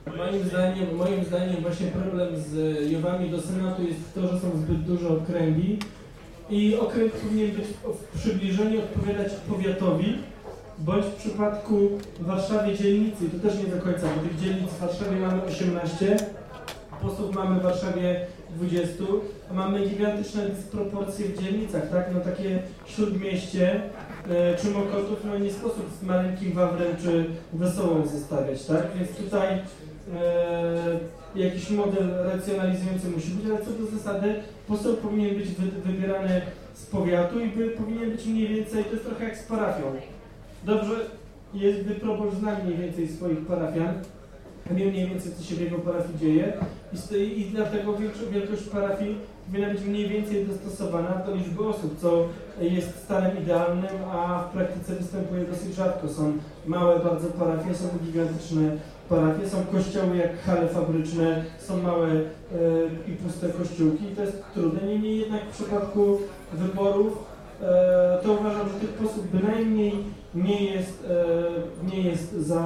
Bo Moim zdaniem, moim zdaniem właśnie problem z Jowami do Senatu jest to, że są zbyt duże okręgi i okręg powinien być w przybliżeniu odpowiadać powiatowi, bądź w przypadku w Warszawie dzielnicy, to też nie do końca, bo tych dzielnic w Warszawie mamy 18, posłów mamy w Warszawie 20, a mamy gigantyczne dysproporcje w dzielnicach, tak? No takie śródmieście e, czy Mokotów, no nie sposób z maleńkim Wawrem czy Wesołą zestawiać, tak? Więc tutaj e, jakiś model racjonalizujący musi być, ale co do zasady poseł powinien być wy, wybierany z powiatu i by, powinien być mniej więcej, to jest trochę jak z parafią. Dobrze, jest, gdy proboszcz zna mniej więcej swoich parafian, wie mniej więcej, co się w jego parafii dzieje i, i dlatego wielkość, wielkość parafii powinna być mniej więcej dostosowana do liczby osób, co jest stanem idealnym, a w praktyce występuje dosyć rzadko. Są małe bardzo parafie, są gigantyczne parafie, są kościoły jak hale fabryczne, są małe e, i puste kościółki i to jest trudne. Niemniej jednak w przypadku wyborów e, to uważam, że tych posłów bynajmniej nie jest, e, nie jest za,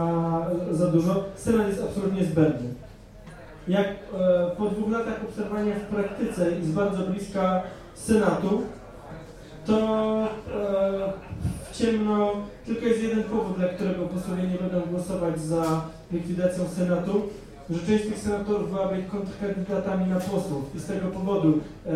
za dużo. Senat jest absolutnie zbędny. Jak po dwóch latach obserwowania w praktyce i z bardzo bliska Senatu, to ciemno tylko jest jeden powód, dla którego posłowie nie będą głosować za likwidacją Senatu, że część tych senatorów byłaby kontrkandydatami na posłów i z tego powodu e,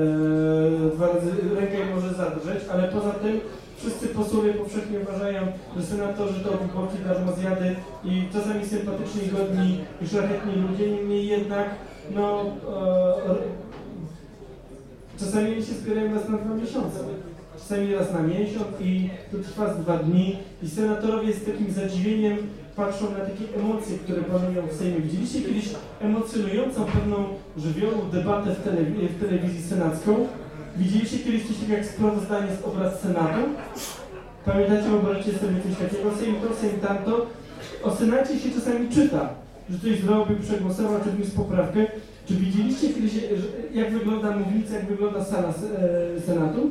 dwa razy ręka im może zadrżeć, ale poza tym wszyscy posłowie powszechnie uważają, że senatorzy to wyborcy darmozjady i czasami sympatyczni, godni i szlachetni ludzie, niemniej jednak no, e, czasami się spierają raz na dwa miesiące, czasami raz na miesiąc i to trwa z dwa dni i senatorowie z takim zadziwieniem patrzą na takie emocje, które panują w Sejmie. Widzieliście kiedyś emocjonującą pewną żywiołową debatę w, w telewizji senacką? Widzieliście kiedyś coś takiego jak sprawozdanie z obrad Senatu? Pamiętacie, wyobraźcie sobie coś takiego, Sejm to, Sejm tamto. O Senacie się czasami czyta, że coś zrobił, przegłosował, czy wniósł poprawkę. Czy widzieliście kiedyś, jak wygląda mównica, jak wygląda sala e, Senatu?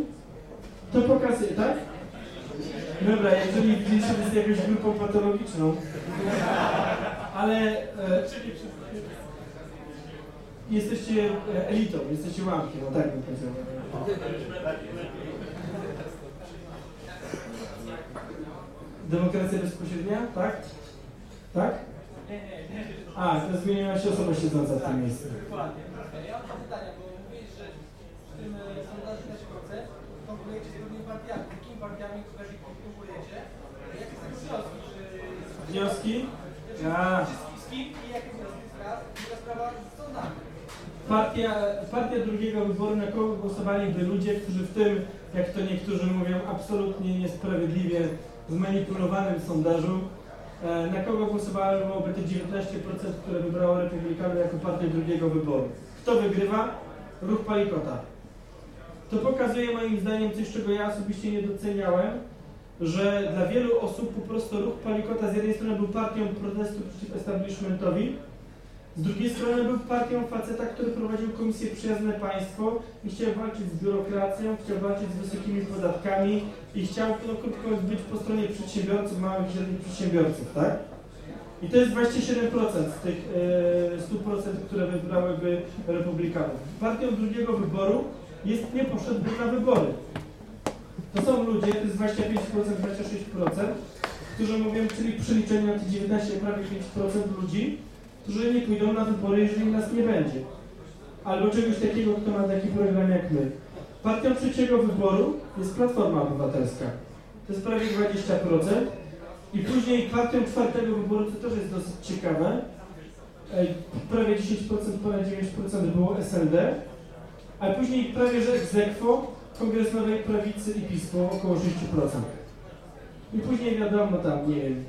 To pokazuje, tak? Dobra, jeżeli widzieliście, jest jakąś grupą patologiczną. Ale e, jesteście e, elitą, jesteście łamkiem, no tak bym powiedział. Demokracja bezpośrednia, tak? Tak? A, to zmieniła się osoba siedząca w tym miejscu. Dokładnie. Ja mam pytania, bo mówisz, że w tym e, sondażu Środce konkurujecie z pewnymi partiami. Jakimi partiami też konkurujecie? Jakie są wnioski? Czy Wnioski? A, z kim i jakie wnioski? Druga sprawa z sądami. partia, partia drugiego wyboru, na kogo głosowaliby ludzie, którzy w tym, jak to niektórzy mówią, absolutnie niesprawiedliwie zmanipulowanym sondażu, e, na kogo głosowałoby te 19%, które wybrało Republikanów jako partię drugiego wyboru. Kto wygrywa? Ruch Palikota. To pokazuje moim zdaniem coś, czego ja osobiście nie doceniałem, że dla wielu osób po prostu ruch Palikota z jednej strony był partią protestu przeciw establishmentowi, z drugiej strony był partią faceta, który prowadził Komisję Przyjazne Państwo i chciał walczyć z biurokracją, chciał walczyć z wysokimi podatkami i chciał, no krótko być po stronie przedsiębiorców, małych i średnich przedsiębiorców, tak? I to jest 27% z tych e, 100%, które wybrałyby Republikanów. Partią drugiego wyboru jest nie poszedłby na wybory. To są ludzie, to jest 25%, 26%, którzy mówią, czyli przeliczeniu na te 19, prawie 5% ludzi, którzy nie pójdą na wybory, jeżeli nas nie będzie. Albo czegoś takiego, kto ma taki program jak my. Partią trzeciego wyboru jest Platforma Obywatelska. To jest prawie 20%. I później partią czwartego wyboru, co też jest dosyć ciekawe, e, prawie 10%, ponad 9% było SLD, a później prawie że ex aequo Kongres Nowej Prawicy i PiS około 6%. I później wiadomo tam, nie wiem,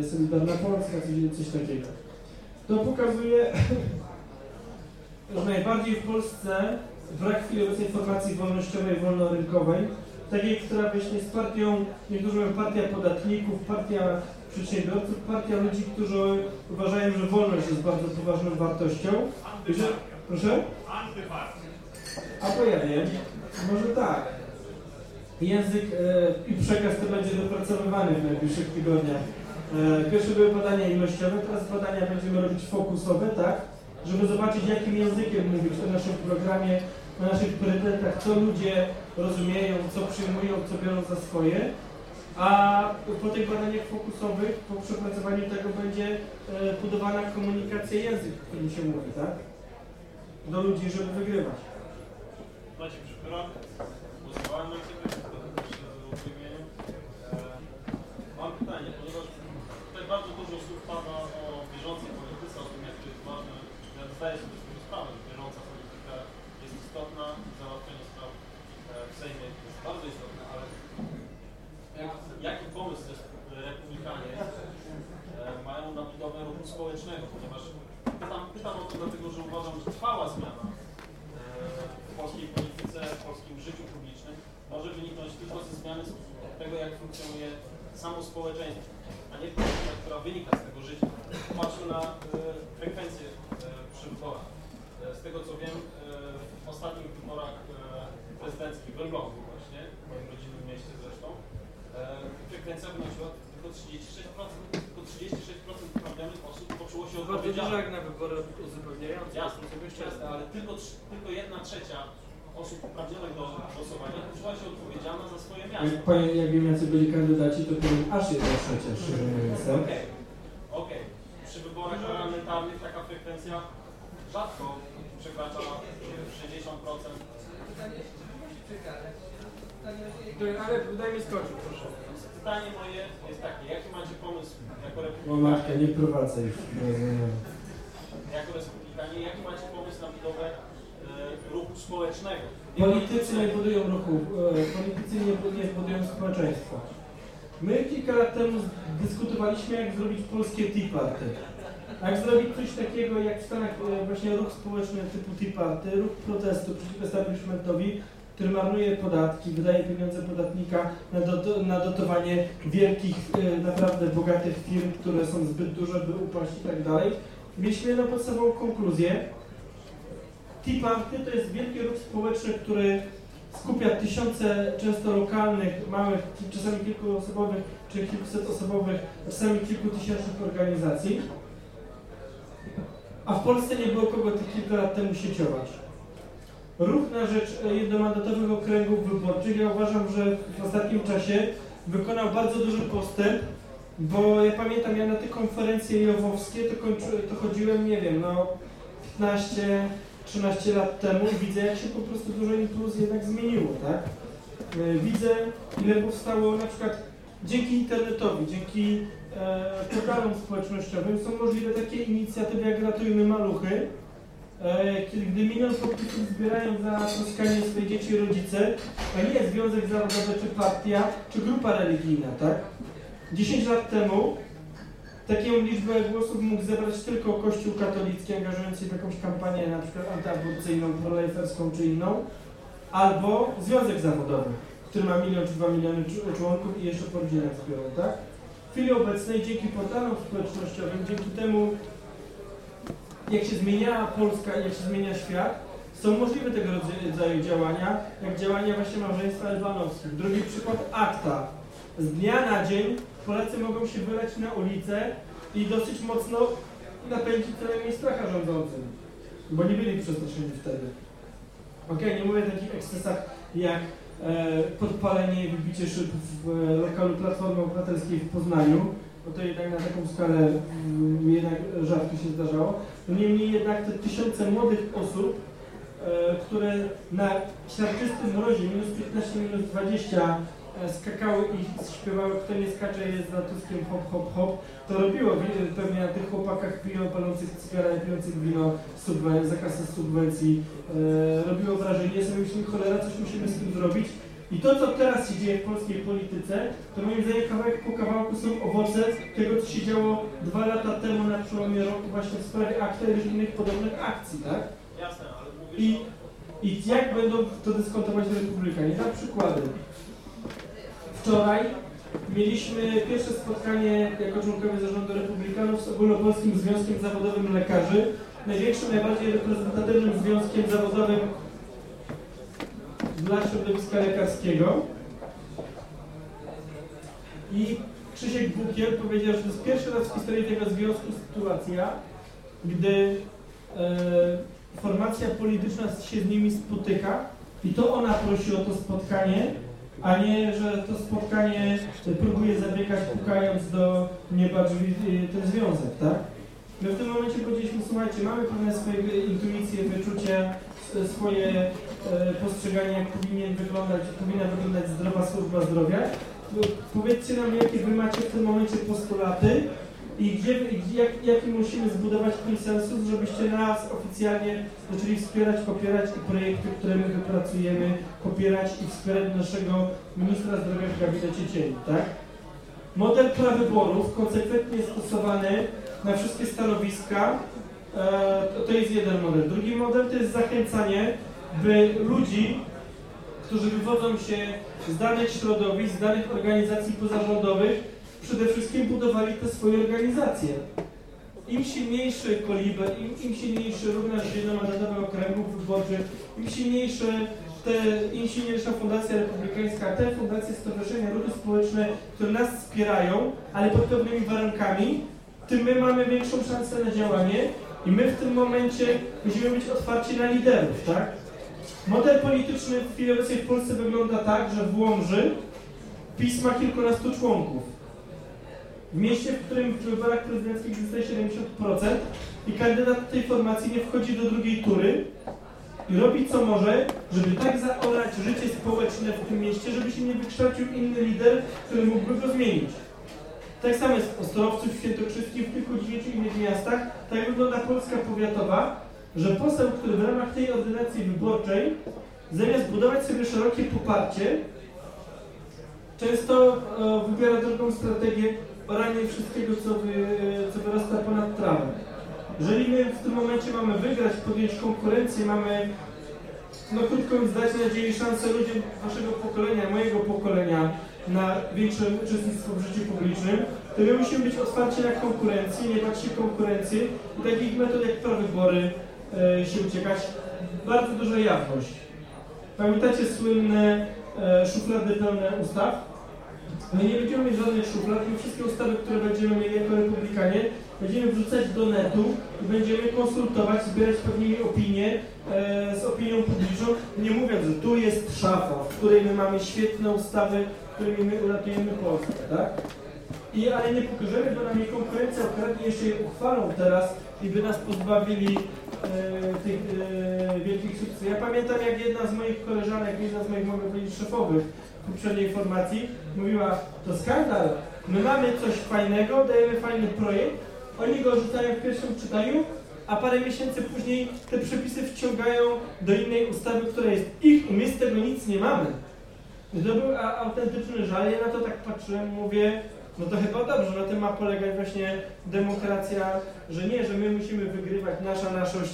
e, Solidarna Polska, coś, coś takiego. To pokazuje, że najbardziej w Polsce brak obecnej formacji wolnościowej, wolnorynkowej, takiej, która właśnie z partią, niektórzy mówią partia podatników, partia przedsiębiorców, partia ludzi, którzy uważają, że wolność jest bardzo poważną wartością. Że, proszę? Antypartia. A to ja wiem. Może tak. Język e, i przekaz to będzie dopracowywany w najbliższych tygodniach. E, pierwsze były badania ilościowe, teraz badania będziemy robić fokusowe, tak? Żeby zobaczyć, jakim językiem mówić o naszym programie, o naszych priorytetach, co ludzie rozumieją, co przyjmują, co biorą za swoje. a po tych badaniach fokusowych, po przepracowaniu tego będzie e, budowana komunikacja język, którym się mówi, tak? Do ludzi, żeby wygrywać. Macie przykład? Głosowałem na ciebie, też się. E, Mam pytanie, ponieważ tutaj bardzo dużo słów pada o bieżącej polityce, o tym jak to jest ważne. Ja zdaję sobie z tego sprawę, że bieżąca polityka jest istotna, załatwienie spraw e, w Sejmie jest bardzo istotne, ale jak- jaki pomysł też republikanie e, mają na budowę ruchu społecznego, ponieważ pytam, o to dlatego, że uważam, że trwała zmiana w polskiej polityce, w polskim życiu publicznym może wyniknąć tylko ze zmiany tego, jak funkcjonuje samo społeczeństwo, a nie polityka, która wynika z tego życia. Patrzmy na e, frekwencję e, przy wyborach. E, z tego co wiem, e, w ostatnich wyborach e, prezydenckich w Elblągu właśnie, w moim rodzinnym mieście zresztą, e, frekwencja wynosiła tylko 36%. Tylko 36% uprawnionych osób poczuło się odpowiedzialne. jak na wybory uzupełniające. Jasne, jasne, ale tylko, tylko jedna trzecia osób uprawnionych do głosowania poczuła się odpowiedzialna za swoje miasto. Jak, powiem, jak wiem, jacy byli kandydaci, to powiem aż jedna trzecia, szczerze mówiąc. tak? Okej, okej. Przy wyborach parlamentarnych taka frekwencja rzadko przekracza e, 60%. Ale daj mi skończyć, proszę. Pytanie moje jest takie, jaki macie pomysł jako O republikanie, nie prowadzę już. Jako republikanie, jaki macie pomysł na budowę ruchu społecznego? Politycy nie budują ruchu, e, politycy nie, nie budują społeczeństwa. My kilka lat temu dyskutowaliśmy, jak zrobić polskie Tea Party. Jak zrobić coś takiego, jak w Stanach e, właśnie ruch społeczny typu Tea Party, ruch protestu przeciw establishmentowi, który marnuje podatki, wydaje pieniądze podatnika na, do, na dotowanie wielkich, e, naprawdę bogatych firm, które są zbyt duże, by upaść i tak dalej. Mieliśmy jedną podstawową konkluzję, Tea Party to jest wielki ruch społeczny, który skupia tysiące często lokalnych, małych, czasami kilkuosobowych czy kilkusetosobowych, czasami kilkutysięcznych organizacji. A w Polsce nie było kogo tych kilka lat temu sieciować. Ruch na rzecz jednomandatowych okręgów wyborczych, ja uważam, że w ostatnim czasie wykonał bardzo duży postęp, bo ja pamiętam, ja na te konferencje jowowskie to, to chodziłem, nie wiem, no 15, 13 lat temu widzę, jak się po prostu dużo impuls jednak zmieniło, tak? E, Widzę, ile powstało na przykład dzięki internetowi, dzięki e, portalom społecznościowym są możliwe takie inicjatywy jak Ratujmy Maluchy, e, kiedy gdy milion podpisów zbierają za troskanie swoje dzieci rodzice, a nie związek zawodowy, czy partia, czy grupa religijna, tak? 10 lat temu Taką liczbę głosów mógł zebrać tylko Kościół katolicki angażujący się w jakąś kampanię na przykład antyaborcyjną, prolejferską czy inną, albo Związek Zawodowy, który ma milion czy dwa miliony cz- członków i jeszcze po rodzinach zbiorą, tak? W chwili obecnej dzięki portalom społecznościowym, dzięki temu jak się zmieniała Polska jak się zmienia świat, są możliwe tego rodzaju działania, jak działania właśnie małżeństwa Elbanowskich. Drugi przykład akta. Z dnia na dzień Polacy mogą się wylać na ulicę i dosyć mocno napędzić co najmniej stracha rządzącym, bo nie byli przestraszeni wtedy. Okej, nie mówię o takich ekscesach jak e, podpalenie i wybicie szyb w e, lokalu Platformy Obywatelskiej w Poznaniu, bo to jednak na taką skalę mm, jednak rzadko się zdarzało. No niemniej jednak te tysiące młodych osób, e, które na siarczystym mrozie minus 15, minus 20 e, skakały i śpiewały Kto nie skacze jest za Tuskiem hop hop hop, to robiło wi- pewnie na tych chłopakach piją, palących cygara, pijących wino subwen- za kasę subwencji, e, robiło wrażenie, sobie myślimy, cholera, coś musimy z tym zrobić. I to, co teraz się dzieje w polskiej polityce, to moim zdaniem kawałek po kawałku są owoce tego, co się działo dwa lata temu na przełomie roku właśnie w sprawie akta i innych podobnych akcji, tak? Jasne, ale mówisz I. I jak będą to dyskontować republikanie? Dam przykłady. Wczoraj mieliśmy pierwsze spotkanie jako członkowie zarządu republikanów z Ogólnopolskim Związkiem Zawodowym Lekarzy, największym, najbardziej reprezentatywnym związkiem zawodowym dla środowiska lekarskiego. I Krzysiek Bukiel powiedział, że to jest pierwszy raz w historii tego związku sytuacja, gdy e, formacja polityczna się z nimi spotyka i to ona prosi o to spotkanie, a nie, że to spotkanie próbuje zabiegać, pukając do nieba drzwi y, ten związek, tak? My w tym momencie powiedzieliśmy, słuchajcie, mamy pewne swoje intuicje, wyczucia, swoje e, postrzeganie, jak powinien wyglądać, powinna wyglądać zdrowa służba zdrowia. Po- Powiedzcie nam, jakie wy macie w tym momencie postulaty i gdzie, jak, jaki musimy zbudować konsensus, żebyście nas oficjalnie zaczęli wspierać, popierać i projekty, które my wypracujemy, popierać i wspierać naszego ministra zdrowia w gabinecie cieni, tak? Model prawyborów konsekwentnie stosowany na wszystkie stanowiska, e, to jest jeden model. Drugi model to jest zachęcanie, by ludzi, którzy wywodzą się z danych środowisk, z danych organizacji pozarządowych, przede wszystkim budowali te swoje organizacje. Im silniejszy koliber, im, im silniejszy również jednomandatowy okręgów wyborczych, im silniejsze te, im silniejsza Fundacja Republikańska, te fundacje, stowarzyszenia, ruchy społeczne, które nas wspierają, ale pod pewnymi warunkami, tym my mamy większą szansę na działanie i my w tym momencie musimy być otwarci na liderów, tak? Model polityczny w chwili obecnej w Polsce wygląda tak, że w Łomży PiS ma kilkunastu członków. W mieście, w którym w wyborach prezydenckich zostaje 70% i kandydat tej formacji nie wchodzi do drugiej tury i robi co może, żeby tak zaorać życie społeczne w tym mieście, żeby się nie wykształcił inny lider, który mógłby go zmienić. Tak samo jest w Ostrowcu, w Świętokrzyskim, w kilku dziewięciu innych miastach. Tak wygląda Polska powiatowa, że poseł, który w ramach tej ordynacji wyborczej, zamiast budować sobie szerokie poparcie, często e, wybiera drugą strategię orania wszystkiego, co, wy, co wyrasta ponad trawę. Jeżeli my w tym momencie mamy wygrać, podjąć konkurencję, mamy, no krótko mówiąc, dać nadzieję i szansę ludziom naszego pokolenia, mojego pokolenia na większe uczestnictwo w życiu publicznym, to my musimy być otwarci na konkurencję, nie się konkurencji i takich metod jak prawybory e, się uciekać. Bardzo duża jawność. Pamiętacie słynne e, szuflady pełne ustaw? My nie będziemy mieć żadnych szuflad, my wszystkie ustawy, które będziemy mieli jako republikanie, będziemy wrzucać do netu i będziemy konsultować, zbierać pewnie opinie e, z opinią publiczną, nie mówiąc, że tu jest szafa, w której my mamy świetne ustawy, którymi my uratujemy Polskę, tak? I, ale nie pokażemy, bo nam jej konkurencja okradnie jeszcze je uchwalą teraz i by nas pozbawili e, tych e, wielkich sukcesów. Ja pamiętam, jak jedna z moich koleżanek, jedna z moich, mogę powiedzieć, szefowych poprzedniej formacji mówiła, to skandal, my mamy coś fajnego, dajemy fajny projekt, oni go rzucają w pierwszym czytaniu, a parę miesięcy później te przepisy wciągają do innej ustawy, która jest ich, my nic nie mamy. I to był autentyczny żal. Ja na to tak patrzyłem, mówię, no to chyba dobrze, na tym ma polegać właśnie demokracja, że nie, że my musimy wygrywać, nasza naszość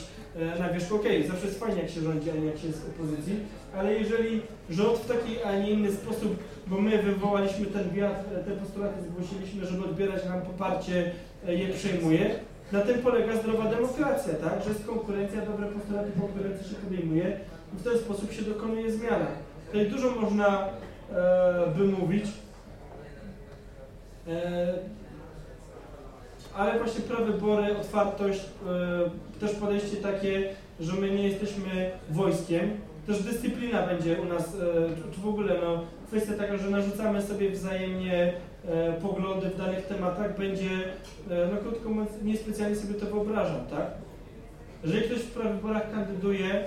na wierzchu. Okej, zawsze jest fajnie, jak się rządzi, a nie jak się jest w opozycji, ale jeżeli rząd w taki, a nie inny sposób, bo my wywołaliśmy ten wiatr, e, te postulaty zgłosiliśmy, żeby odbierać nam poparcie, e, je przejmuje, na tym polega zdrowa demokracja, tak? Że jest konkurencja, dobre postulaty konkurencji się podejmuje i w ten sposób się dokonuje zmiana. Tutaj dużo można e, e, ale właśnie prawybory, otwartość, e, też podejście takie, że my nie jesteśmy wojskiem, też dyscyplina będzie u nas, e, czy w ogóle no, kwestia taka, że narzucamy sobie wzajemnie e, poglądy w danych tematach, będzie, e, no krótko mówiąc, niespecjalnie sobie to wyobrażam, tak? Jeżeli ktoś w prawyborach kandyduje, e,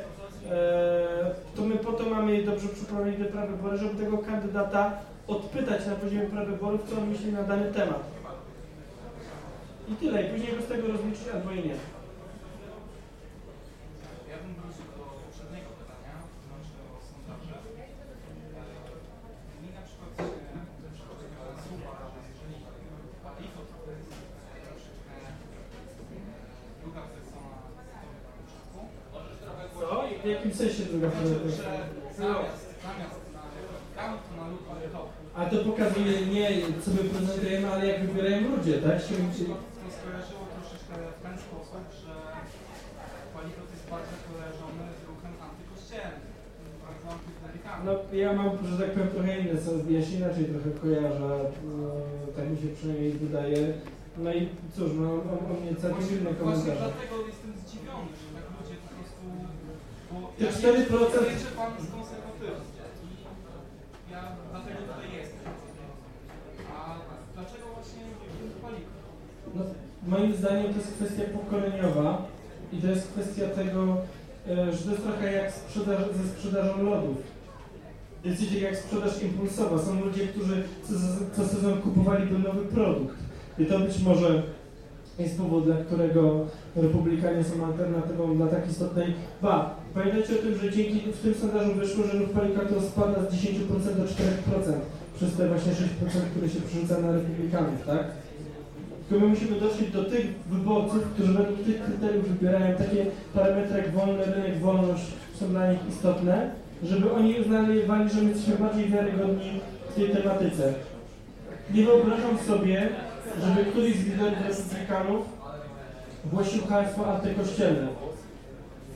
to my po to mamy dobrze przeprowadzone prawybory, żeby tego kandydata odpytać na poziomie prawyborów, co on myśli na dany temat. I tyle, i później go z tego rozliczyć albo i nie. Ja bym wrócił do poprzedniego pytania, to znaczy o sondaże. Mi na przykład się też słucha, jeżeli IFO to jest troszeczkę druga persona na początku. Możesz trochę Co? W jakim sensie druga że zamiast, zamiast na lub. A to pokazuje nie co my prezentujemy, ale jak wybierają ludzie, tak? Się, To, to skojarzyło troszeczkę w ten sposób, że Palikot jest bardzo kojarzony z ruchem antykościelnym, antyklerykami. no ja mam, że tak powiem, trochę inne, co ja się inaczej trochę kojarzę, no, tak mi się przynajmniej wydaje. No i cóż, no on, on mnie całkiem Właśnie, inne właśnie komentarze. dlatego jestem zdziwiony, że tak ludzie po prostu... Bo Te ja 4% nie liczę pan z ja dlatego tutaj jestem. A dlaczego właśnie paliwo? No, moim zdaniem to jest kwestia pokoleniowa i to jest kwestia tego, e, że to jest trochę jak sprzedaż, ze sprzedażą lodów. Coś jak sprzedaż impulsowa. Są ludzie, którzy co, co sezon kupowaliby nowy produkt. I to być może jest powód, dla którego republikanie są alternatywą dla tak istotnej. Ba, pamiętajcie o tym, że dzięki w tym sondażu wyszło, że ruch palika to spada z 10% do 4% przez te właśnie 6%, które się przerzuca na republikanów, tak? Tylko my musimy dotrzeć do tych wyborców, którzy według tych kryteriów wybierają takie parametry jak wolny rynek, wolność są dla nich istotne, żeby oni uznali, że my jesteśmy bardziej wiarygodni w tej tematyce. Nie wyobrażam sobie, żeby któryś z liderów republikanów głosił państwo antykościelne.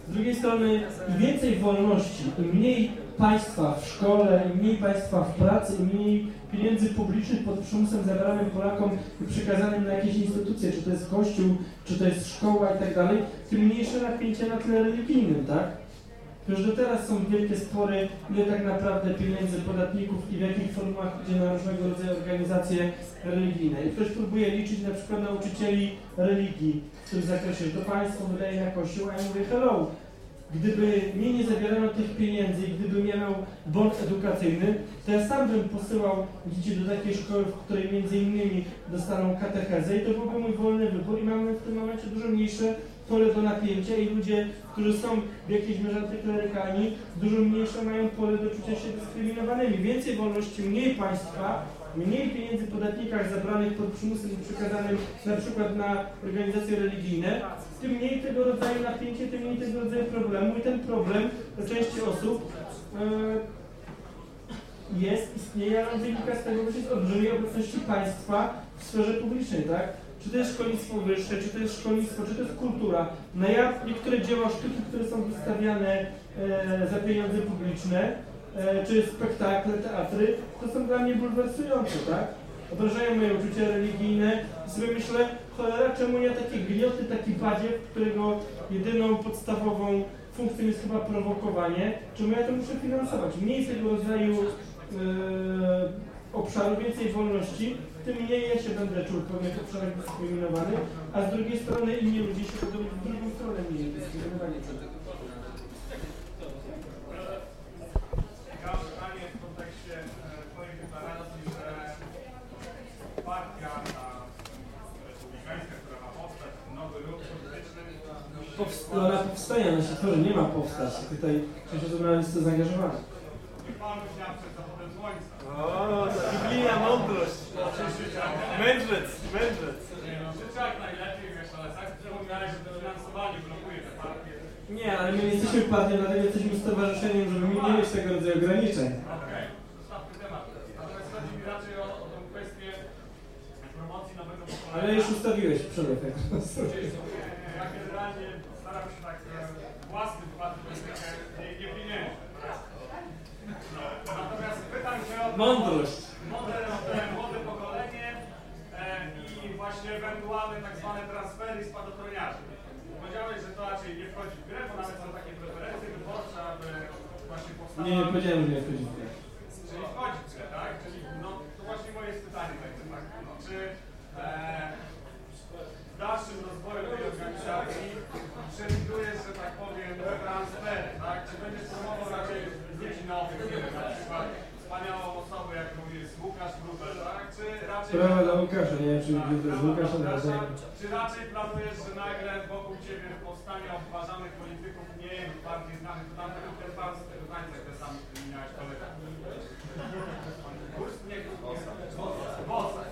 Z drugiej strony im więcej wolności, im mniej państwa w szkole, im mniej państwa w pracy, im mniej pieniędzy publicznych pod przymusem zabranym Polakom i przekazanym na jakieś instytucje, czy to jest kościół, czy to jest szkoła i tak dalej, tym mniejsze napięcie na tle religijnym, tak? Już do teraz są wielkie spory, ile tak naprawdę pieniędzy podatników i w jakich formach idzie na różnego rodzaju organizacje religijne. I ktoś próbuje liczyć na przykład nauczycieli religii w tym zakresie, to państwo wydaje na kościół, a ja mówię hello, gdyby mnie nie zabierano tych pieniędzy i gdybym miał bon edukacyjny, to ja sam bym posyłał dzieci do takiej szkoły, w której między innymi dostaną katechezę i to byłby mój wolny wybór i mamy w tym momencie dużo mniejsze pole do napięcia i ludzie, którzy są w jakiejś mierze antyklerykalni, dużo mniejsze mają pole do czucia się dyskryminowanymi. Więcej wolności, mniej państwa, mniej pieniędzy w podatnikach zabranych pod przymusem przekazanym na przykład na organizacje religijne, tym mniej tego rodzaju napięcie, tym mniej tego rodzaju problemu i ten problem dla części osób e, jest, istnieje, ale wynika z tego, że jest olbrzymiej obecności państwa w sferze publicznej, tak? Czy to jest szkolnictwo wyższe, czy to jest szkolnictwo, czy to jest kultura. No ja niektóre dzieła sztuki, które są wystawiane e, za pieniądze publiczne, e, czy spektakle, teatry, to są dla mnie bulwersujące, tak? Obrażają moje uczucia religijne i sobie myślę, cholera, czemu ja takie glioty, taki badziew, którego jedyną podstawową funkcją jest chyba prowokowanie, czemu ja to muszę finansować? Mniej tego rodzaju e, obszaru, więcej wolności, tym mniej ja się będę czuł w pewnych obszarach dyskryminowany, a z drugiej strony inni ludzie się będą w drugą stronę mniej dyskryminowani. E, ona powstaje, ona się tworzy, nie ma powstać. Tutaj część osób jest zaangażowana. Pan dnia przed zachodem słońca. O, to biblijna mądrość. Mędrzec, mędrzec. Życzę jak najlepiej, wiesz, ale tak przypominałeś, że to finansowanie blokuje te partie. Nie, ale my nie jesteśmy partią, dlatego jesteśmy stowarzyszeniem, żeby nie mieć tego rodzaju ograniczeń. Okej, zostawmy temat. Natomiast chodzi mi raczej o, o tę kwestię promocji nowego pokolenia. Ale już ustawiłeś przelew. Ja generalnie staram się tak e, własny wkład w politykę nie, nie pieniędzy. No. Natomiast pytam się o Mądrość. młode, młode pokolenie e, i właśnie ewentualne tak zwane transfery spadochroniarzy. Powiedziałeś, że to raczej nie wchodzi w grę, bo nawet są takie preferencje wyborcze, aby właśnie powstała... Nie, nie powiedziałem, że nie wchodzi w grę. Czyli wchodzi w grę, tak? Czyli no to właśnie moje jest pytanie tak de facto. No, czy e, w dalszym rozwoju tej organizacji przewidujesz, że tak powiem, transfery, tak? Czy będziesz promował raczej ludzi nowych, nie wiem, na przykład wspaniałą osobę, jaką jest Łukasz Grubel, tak? Czy raczej... Sprawa dla Łukasza, nie wiem, czy Tak, raczej planujesz, że nagle wokół Ciebie powstanie obważanych polityków, nie wiem, bardziej znanych, to tam był ten pan z tego tańca, ten sam, który miałeś kolega. Kurs? Nie, Bosak.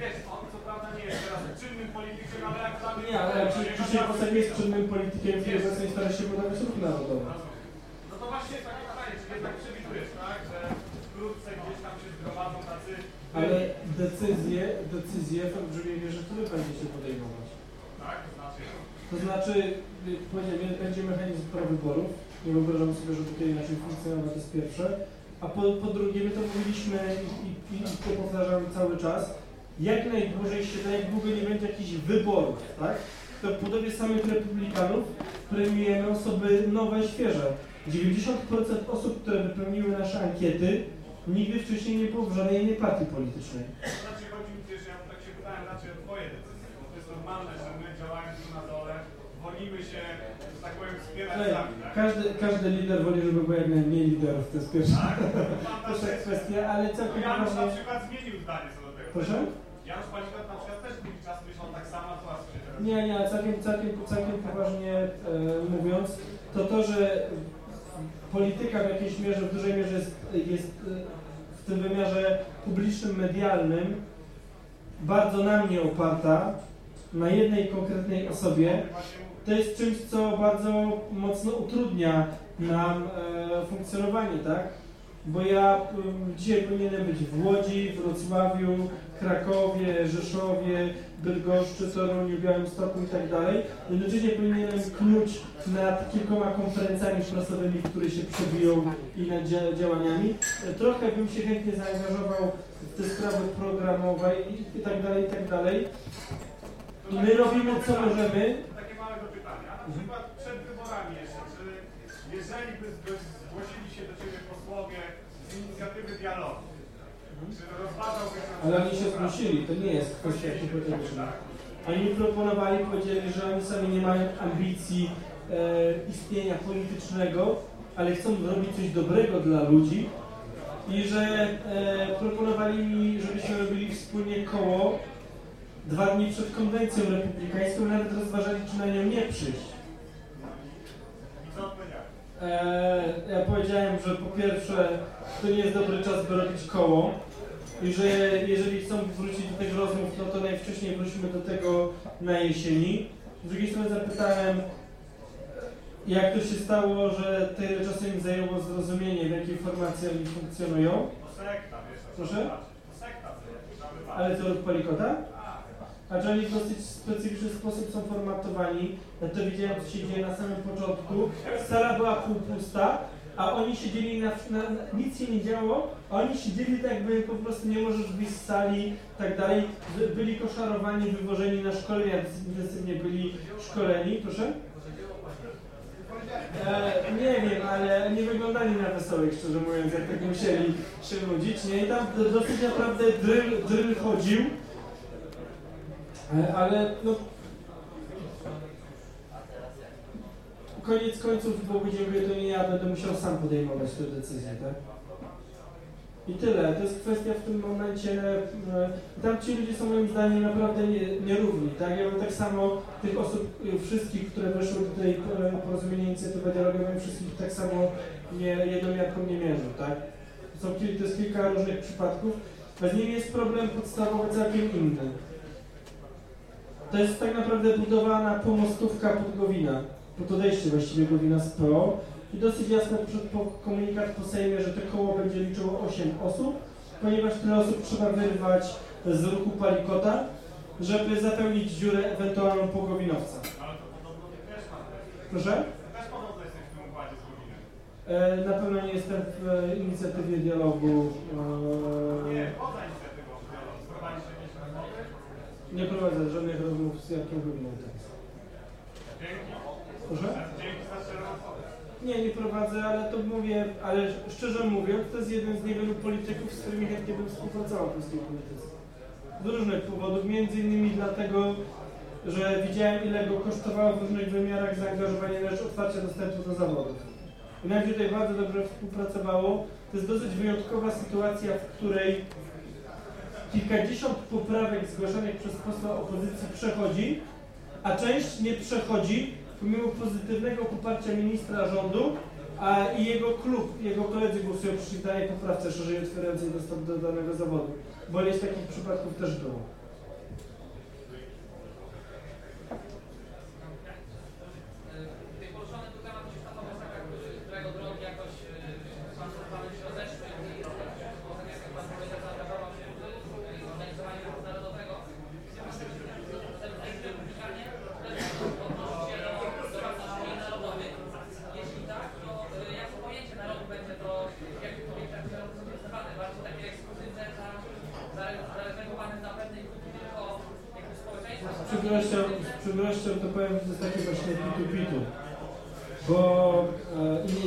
Wiesz, on co prawda nie jest teraz czynnym politykiem, ale jak dla mnie... Nie, ale czy dzisiaj jest czynnym politykiem w obecnej stara się budować ruch narodowy? No to właśnie takie pytanie, czy jednak przewidujesz, tak, że wkrótce gdzieś tam się zgromadzą tacy... Ale decyzje, decyzje w olbrzymiej mierze które będzie się podejmować. Tak, to znaczy... To znaczy, powiedziałem, będzie mechanizm prawyborów. Nie wyobrażam sobie, żeby to inaczej funkcjonował, to jest pierwsze. A po, po drugie, my to mówiliśmy i, i, i to powtarzam cały czas, jak najdłużej się da, jak długo nie będzie jakichś wyborów, tak? To w budowie samych republikanów premiujemy osoby nowe, świeże. 90% osób, które wypełniły nasze ankiety, nigdy wcześniej nie było w żadnej innej partii politycznej. To znaczy chodzi mi też, ja tak się pytałem raczej o twoje decyzje, bo to jest normalne, że my działając tu na dole, wolimy się, że tak powiem, wspierać Ej, sami, tak? Każdy, każdy lider woli, żeby było jak najmniej liderów, to jest pierwsza, Tak? Pierwsza też kwestia, ale całkiem Janusz na przykład zmienił zdanie co do tego. Proszę? Janusz Palikot na przykład też długi czas myślał tak samo, a teraz. Nie, nie, całkiem, całkiem, całkiem poważnie e, mówiąc, to to, że polityka w jakiejś mierze, w dużej mierze jest, jest e, w tym wymiarze publicznym, medialnym bardzo na mnie oparta, na jednej konkretnej osobie, to jest czymś, co bardzo mocno utrudnia nam e, funkcjonowanie, tak? Bo ja dzisiaj powinienem być w Łodzi, Wrocławiu, Krakowie, Rzeszowie, Bydgoszczy, Toruniu, Białymstoku i tak dalej. Jednocześnie powinienem klucz nad kilkoma konferencjami prasowymi, które się przebiją i nad dzia- działaniami. Trochę bym się chętnie zaangażował w te sprawy programowe i tak dalej, i tak dalej. I my robimy co możemy, Takie małe do pytania. Na przykład przed wyborami jeszcze, czy jeżeli by zgłos- zgłosili się do Ciebie posłowie z inicjatywy ale oni się to nie jest kwestia hipotetyczna. Oni proponowali, powiedzieli, że oni sami nie mają ambicji e, istnienia politycznego, ale chcą robić coś dobrego dla ludzi i że e, proponowali mi, żebyśmy robili wspólnie koło dwa dni przed konwencją republikańską, nawet rozważali, czy na nią nie przyjść. Ja powiedziałem, że po pierwsze to nie jest dobry czas, by robić koło i że jeżeli chcą wrócić do tych rozmów, no to najwcześniej wrócimy do tego na jesieni. Z drugiej strony zapytałem, jak to się stało, że tyle czasu im zajęło zrozumienie, w jakiej formacji oni funkcjonują. Proszę? Co. Ale to od Palikota? Że oni w dosyć specyficzny sposób są formatowani. Ja to widziałem, co się dzieje na samym początku. Sala była półpusta, a oni siedzieli na, na, na nic się nie działo, a oni siedzieli tak jakby po prostu nie możesz wyjść z sali, tak dalej. By- Byli koszarowani, wywożeni na szkolenia, intensywnie byli szkoleni, proszę? E, nie wiem, ale nie wyglądali na wesołych, szczerze mówiąc, jak tak musieli się nudzić, nie? I tam do- dosyć naprawdę dryl, dryl chodził. E, Ale no... Koniec końców, Bogu dziękuję, to nie ja będę musiał sam podejmować tę decyzję, tak? I tyle. To jest kwestia w tym momencie. e, Tam ci ludzie są moim zdaniem naprawdę nie- nierówni, tak? Ja bym tak samo tych osób, e, wszystkich, które weszły do tej porozumienia inicjatywy dialogowej, wszystkich tak samo nie, jedną miarką nie mierzył, tak? Są, to jest kilka różnych przypadków, z nimi jest problem podstawowy całkiem inny. To jest tak naprawdę budowana pomostówka pod Gowina, pod odejście właściwie Gowina z PO i dosyć jasno przed po, komunikat po Sejmie, że to koło będzie liczyło 8 osób, ponieważ tyle osób trzeba wyrwać z ruchu Palikota, żeby zapełnić dziurę ewentualną pogowinowca. Ale to podobno ty też masz. Proszę? Też podobno jesteś w tym układzie z Gowinem. E, na pewno nie jestem w e, inicjatywie dialogu. Nie, E, dialogu. Prowadzisz jakieś rozmowy? Nie prowadzę żadnych rozmów z teraz. Dzięki. Proszę? Nie, nie prowadzę, ale to mówię, ale szczerze mówiąc, to jest jeden z niewielu polityków, z którymi chętnie bym współpracował w polskiej polityce. Z różnych powodów, między innymi dlatego, że widziałem ile go kosztowało w różnych wymiarach zaangażowanie na rzecz otwarcia dostępu do zawodów. I nam się tutaj bardzo dobrze współpracowało. To jest dosyć wyjątkowa sytuacja, w której kilkadziesiąt poprawek zgłaszanych przez posła opozycji przechodzi, a część nie przechodzi, pomimo pozytywnego poparcia ministra rządu, a i jego klub, jego koledzy głosują przeciw danej poprawce szerzej otwierającej dostęp do danego zawodu. Bo ileś takich przypadków też było. Tej poruszony tu temat gdzieś tam Wąsaka, który- którego drogi jakoś e, pan z panem się rozeszły i potem jak pan powiedział, zaangażował się w e, organizowanie ruchu narodowego. Ten republikanie też odnosi się do, do wartości narodowych. Jeśli tak, to e, jakie pojęcie narodu będzie to, w jakich pojęciach te narody są wyznawane? Bardziej takie ekskluzywne, za- za- zarezerwowane dla pewnej grupy tylko jakby społeczeństwa? Z przykrością, z przykrością to powiem, że to jest takie właśnie pitu-pitu. Bo e, nie,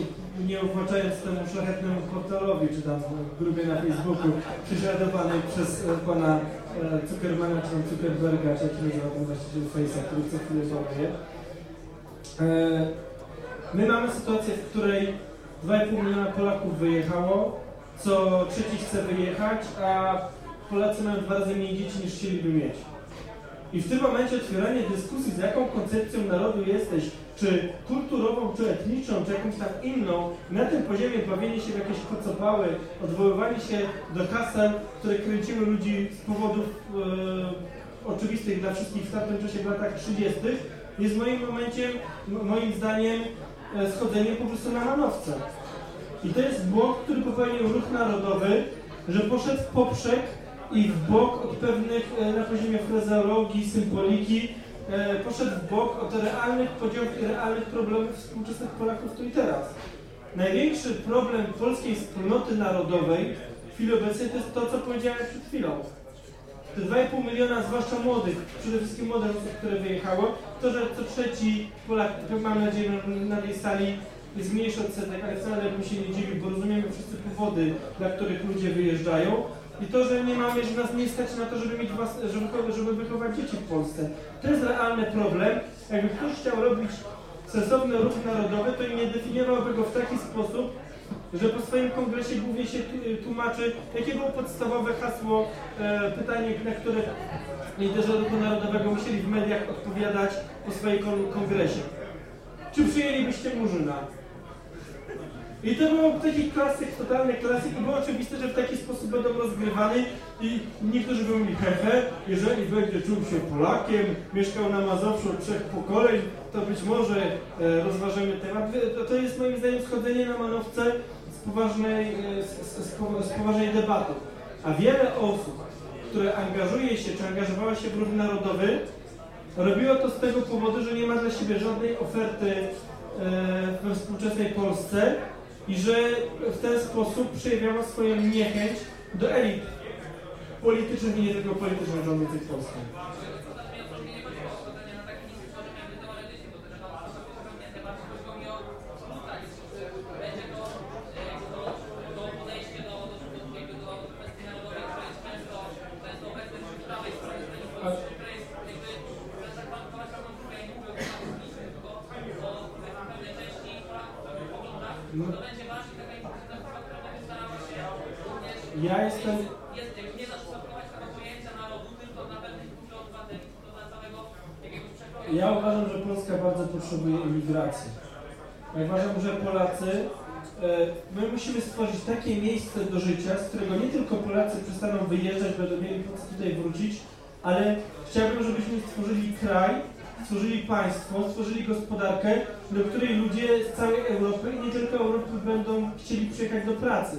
nie uwłaczając temu szlachetnemu portalowi, czy tam w grupie na Facebooku, prześladowanej przez e, pana e, Zuckermana, czy Zuckerberga, czy jak nazywa ten właściciel Face'a, który co chwilę załamuje. E, My mamy sytuację, w której 2,5 miliona Polaków wyjechało, co trzeci chce wyjechać, a Polacy mają dwa razy mniej dzieci niż chcieliby mieć. I w tym momencie otwieranie dyskusji, z jaką koncepcją narodu jesteś, czy kulturową, czy etniczną, czy jakąś tam inną, na tym poziomie bawienie się w jakieś kocopały, odwoływanie się do haseł, które kręciły ludzi z powodów e, oczywistych dla wszystkich w tamtym czasie w latach 30., jest moim momencie, moim zdaniem, e, schodzeniem po prostu na manowce. I to jest błąd, który popełnił ruch narodowy, że poszedł w poprzek i w bok od pewnych e, na poziomie frazeologii, symboliki, e, poszedł w bok od realnych podziałów i realnych problemów współczesnych Polaków tu i teraz. Największy problem polskiej wspólnoty narodowej w chwili obecnej to jest to, co powiedziałem przed chwilą. Te 2,5 miliona, zwłaszcza młodych, przede wszystkim młodych osób, które wyjechało, to, że co trzeci Polak, mam nadzieję, że na tej sali jest mniejszy odsetek, ale wcale bym się nie dziwił, bo rozumiemy wszyscy powody, dla których ludzie wyjeżdżają. I to, że nie mamy, że nas nie stać na to, żeby mieć was, żeby, żeby wychować dzieci w Polsce. To jest realny problem. Jakby ktoś chciał robić sensowny ruch narodowy, to nie definiowałby go w taki sposób, że po swoim kongresie głównie się tłumaczy, jakie było podstawowe hasło, e, pytanie, na które liderzy ruchu narodowego musieli w mediach odpowiadać po kon- kongresie. Czy przyjęlibyście Murzyna? I to był taki klasyk, totalny klasyk i było oczywiste, że w taki sposób będą rozgrywany i niektórzy mówili, hehe, jeżeli będzie czuł się Polakiem, mieszkał na Mazowszu trzech pokoleń, to być może e, rozważymy temat. To, to jest moim zdaniem schodzenie na manowce z poważnej, e, z, z, z poważnej debaty. A wiele osób, które angażuje się, czy angażowała się w ruch narodowy, robiło to z tego powodu, że nie ma dla siebie żadnej oferty e, we współczesnej Polsce i że w ten sposób przejawiała swoją niechęć do elit politycznych i nie tylko politycznych rządzących Polską. No. Ja jestem Jest, jakby nie zaszufladkować tego pojęcia narodu, tylko na pewnej grupie obywateli, tylko na całego jakiegoś przekroju. Ja uważam, że Polska bardzo imigracji. Ja uważam, że Polacy, e, my musimy stworzyć takie miejsce do życia, z którego nie tylko Polacy przestaną wyjeżdżać, będą mieli po co tutaj wrócić, ale chciałbym, żebyśmy stworzyli kraj, stworzyli państwo, stworzyli gospodarkę, do której ludzie z całej Europy i nie tylko Europy będą chcieli przyjechać do pracy.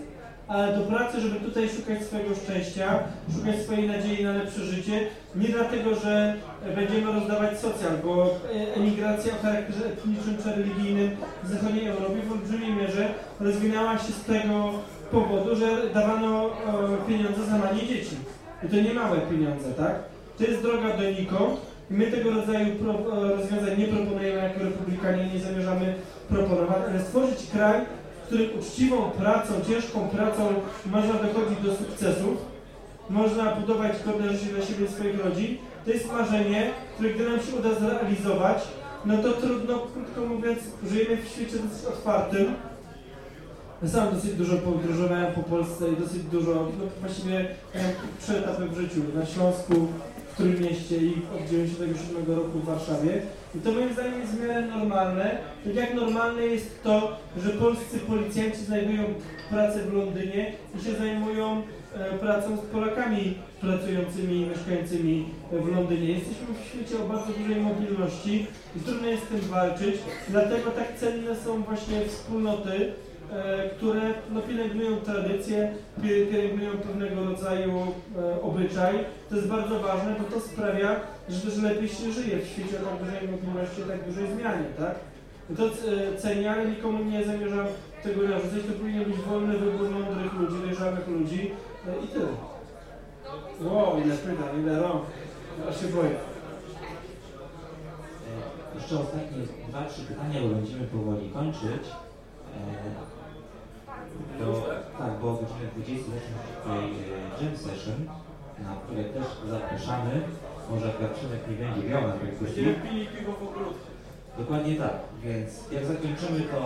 Ale do pracy, żeby tutaj szukać swojego szczęścia, szukać swojej nadziei na lepsze życie, nie dlatego, że będziemy rozdawać socjal, bo emigracja o charakterze etnicznym czy religijnym w zachodniej Europie w olbrzymiej mierze rozwinęła się z tego powodu, że dawano e, pieniądze za manie dzieci. I to nie małe pieniądze, tak? To jest droga donikąd i my tego rodzaju e, rozwiązań nie proponujemy jako republikanie, nie zamierzamy proponować, ale stworzyć kraj, w którym uczciwą pracą, ciężką pracą można dochodzić do sukcesów, można budować godne życie dla siebie i swoich rodzin, to jest marzenie, które gdy nam się uda zrealizować, no to trudno, krótko mówiąc, żyjemy w świecie dosyć otwartym. Sam dosyć dużo podróżowałem po Polsce i dosyć dużo, no właściwie miałem trzy etapy w życiu, na Śląsku, w Trójmieście i od 97 roku w Warszawie. I to moim zdaniem jest w miarę normalne. Tak jak normalne jest to, że polscy policjanci znajdują pracę w Londynie i się zajmują e, pracą z Polakami pracującymi i mieszkającymi w Londynie. Jesteśmy w świecie o bardzo dużej mobilności i trudno jest z tym walczyć. Dlatego tak cenne są właśnie wspólnoty, które no, pielęgnują tradycje, pie- pielęgnują pewnego rodzaju e, obyczaj. To jest bardzo ważne, bo to sprawia, że też lepiej się żyje w świecie o tak dużej mobilności, o tak dużej zmianie, tak? To e, cenię, ale nikomu nie zamierzam tego narzucać. To powinien być wolny wybór mądrych ludzi, dojrzałych ludzi e, i tyle. Wow, ile pytań, ile rąk. Aż się boję. E, Jeszcze ostatnie dwa, trzy pytania, bo będziemy powoli kończyć. Bo, tak, bo o godzinie 20 zacznie się tutaj jam session, na które też zapraszamy. Może Przemek nie będzie miał na tej kwestii. Będziemy pili piwo w ogródku. Dokładnie tak, więc jak zakończymy to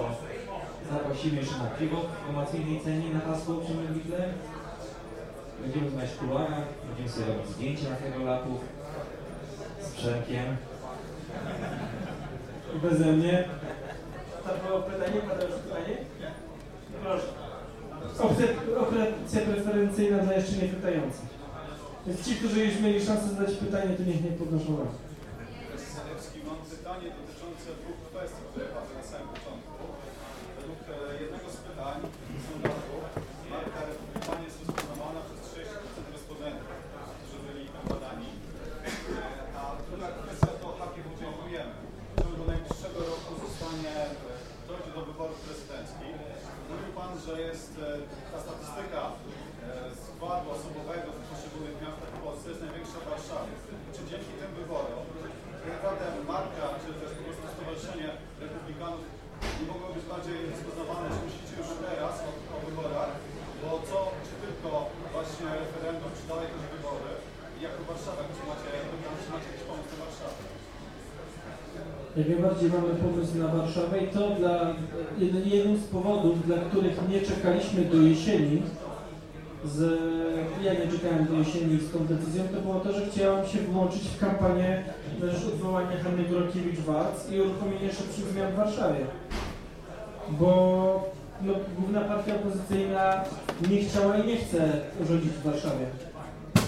zaprosimy jeszcze na piwo w promocyjnej cenie na hasło Przemek Witler. Będziemy znać w kuluarach, będziemy sobie robić zdjęcia na tego latów z Przemkiem. Beze mnie. Tam było pytanie, padło już pytanie? Opcja, preferencyjna dla jeszcze nie pytających. Więc ci, którzy już mieli szansę zadać pytanie, to niech nie podnoszą ręki. Mam pytanie dotyczące dwóch kwestii, które padły na samym początku. Według e, jednego z pytań sondażu marka Republikanie jest rozpoznawana przez 30% respondentów, którzy byli tam badani. E, A druga kwestia to jakie podejmujemy. W ciągu najbliższego roku zostanie, e, dojdzie do wyborów prezydenckich. Mówił Pan, że jest e, ta statystyka e, składu osobowego w poszczególnych miastach w Polsce jest największa w Warszawie. Czy dzięki tym wyborom tak naprawdę marka, czy też po prostu stowarzyszenie republikanów nie mogło być bardziej rozpoznawane, czy myślicie już teraz o, o wyborach, bo co, czy tylko właśnie referendum, czy dalej też wybory i jako Warszawa, czy macie, czy macie jakiś pomysł na Warszawę? Jak najbardziej mamy pomysł na Warszawę i to dla jeden, z powodów, dla których nie czekaliśmy do jesieni, z, ja nie czekałem do jesieni z tą decyzją, to było to, że chciałam się włączyć w kampanię też odwołania Hanny Gronkiewicz-Walc i uruchomienie szybkich zmian w Warszawie. Bo no, główna partia opozycyjna nie chciała i nie chce rządzić w Warszawie.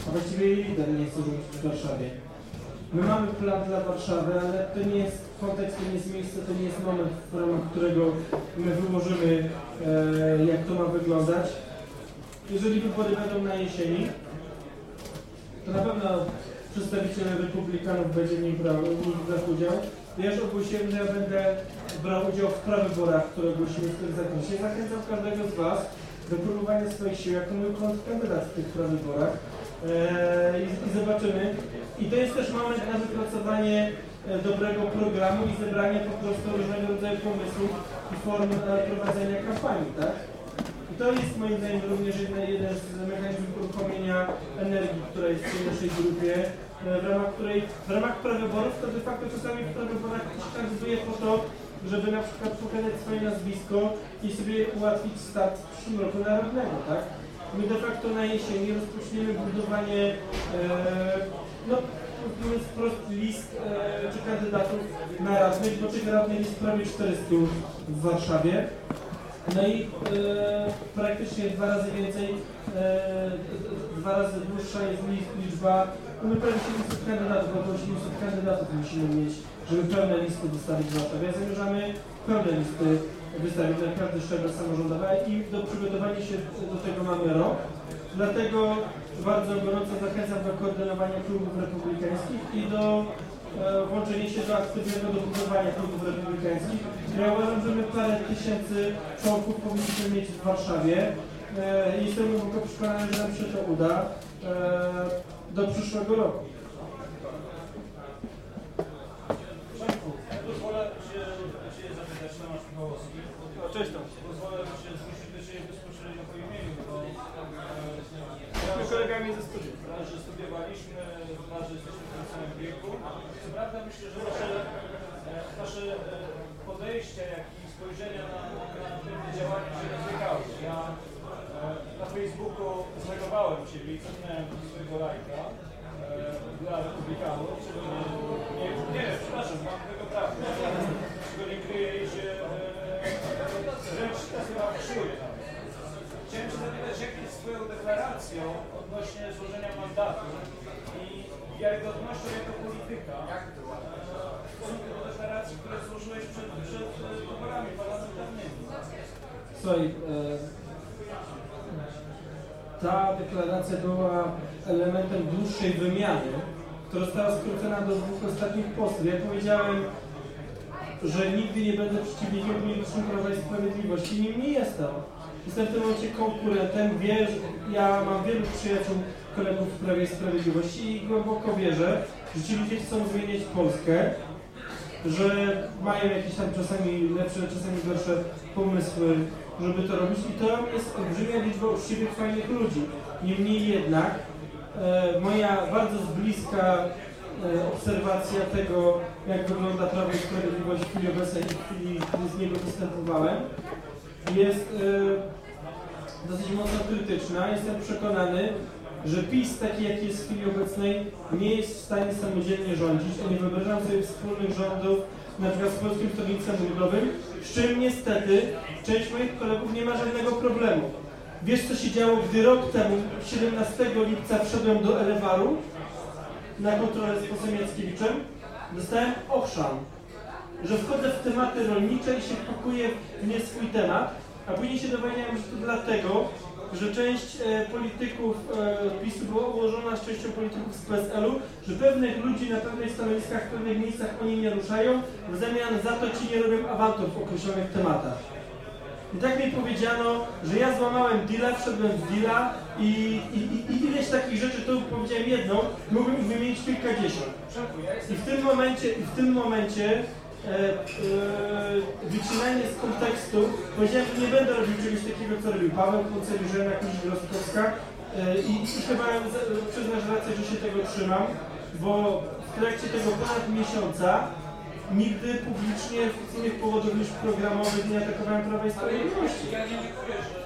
A właściwie jej lider nie chce rządzić w Warszawie. My mamy plan dla Warszawy, ale to nie jest kontekst, to nie jest miejsce, to nie jest moment, w ramach którego my wyłożymy, e, jak to ma wyglądać. Jeżeli wybory będą na jesieni, to na pewno przedstawiciel republikanów będzie w nich brał, brał udział. Ja już ogłosiłem, że ja będę brał udział w prawyborach, które ogłosimy w tym zakresie. Zachęcam każdego z Was do próbowania swoich sił jako mój kontrkandydat w tych prawyborach. Eee, i, I zobaczymy. I to jest też moment na wypracowanie dobrego programu i zebranie po prostu różnego rodzaju pomysłów i form e, prowadzenia kampanii, tak? I to jest moim zdaniem również jeden, z mechanizmów uruchomienia energii, która jest w naszej grupie, e, w ramach której, w ramach prawyborów, to de facto czasami w prawyborach kandyduje po to, żeby na przykład pokazać swoje nazwisko i sobie ułatwić start w przyszłym roku narodnego, tak? My de facto na jesieni rozpoczniemy budowanie, e, no mówiąc wprost, list e, czy kandydatów na radnych, bo tych radnych jest prawie 400 w Warszawie. No i e, praktycznie dwa razy więcej, e, dwa razy dłuższa jest li- liczba, no my prawie 700 kandydatów, około 700 kandydatów musimy mieć, żeby pełne listy wystawić w Warszawie. Zamierzamy pełne listy wystawić na każdy szczebel samorządowy i do przygotowania się do tego mamy rok. Dlatego bardzo gorąco zachęcam do koordynowania klubów republikańskich i do e, włączenia się do aktywnego do budowania klubów republikańskich. Ja uważam, że my parę tysięcy członków powinniśmy mieć w Warszawie. E, jestem głęboko przekonany, że nam się to uda e, do przyszłego roku. Cześć tam. Pozwolę się zwrócić do Ciebie bezpośrednio po imieniu, bo Jesteśmy kolegami ze studiów. raz, że studiowaliśmy, raz, że jesteśmy w tym samym wieku. Co prawda myślę, że Wasze, e, wasze e, podejście, jak i spojrzenia na, na, na pewne działania się rozbiegały. Ja e, na Facebooku znajowałem Ciebie i cofnąłem swojego lajka e, dla republikanów, czego nie, nie, nie, przepraszam, mam tego prawa, czego nie kryje i się e, wręcz chyba krzyje nawet. Chciałem się zapytać, jak jest z Twoją deklaracją odnośnie i wiarygodnością jako polityka w stosunku do deklaracji, które złożyłeś przed, przed wyborami parlamentarnymi. Słuchaj, e, ta deklaracja była elementem dłuższej wymiany, która została skrócona do dwóch ostatnich postów. Ja powiedziałem, że nigdy nie będę przeciwnikiem politycznym Prawa i Sprawiedliwości. Nim nie jestem. Jestem w tym momencie konkurentem. Wiesz, ja mam wielu przyjaciół, kolegów w Prawie i Sprawiedliwości i głęboko wierzę, że ci ludzie chcą zmieniać Polskę. że mają jakieś tam czasami lepsze, czasami gorsze pomysły, żeby to robić i to jest olbrzymia liczba uczciwych, fajnych ludzi. Niemniej jednak e, moja bardzo z bliska e, obserwacja tego, jak wygląda Prawo i Sprawiedliwość w chwili obecnej i w chwili, kiedy z niego występowałem, jest e, dosyć mocno krytyczna. Jestem przekonany, że PiS taki jaki jest w chwili obecnej nie jest w stanie samodzielnie rządzić. Ja nie wyobrażam sobie wspólnych rządów na przykład z Polskim Stronnictwem Ludowym, z czym niestety część moich kolegów nie ma żadnego problemu. Wiesz co się działo, gdy rok temu, 17 lipca wszedłem do Elewaru na kontrolę z posłem Jackiewiczem, dostałem ochrzan, że wchodzę w tematy rolnicze i się wpakuję w nie swój temat, a później się dowiedziałem, że to dlatego, że część e, polityków e, PiSu była ułożona z częścią polityków z PSL-u, że pewnych ludzi na pewnych stanowiskach, w pewnych miejscach oni nie ruszają, w zamian za to ci nie robią awantur w określonych tematach. I tak mi powiedziano, że ja złamałem deala, wszedłem w deala i, i, i, i ileś takich rzeczy, tu powiedziałem jedną, mógłbym wymienić kilkadziesiąt. I w tym momencie, i w tym momencie wycinanie z kontekstu, powiedziałem, że nie będę robił czegoś takiego, co robił Paweł Kuncewicz, Żena Kuźnik-Rostkowska e, i, i chyba przyznasz rację, że się tego trzymam, bo w trakcie tego ponad miesiąca nigdy publicznie z innych powodów niż programowych nie atakowałem Prawa i Sprawiedliwości. Ja nie neguję, że,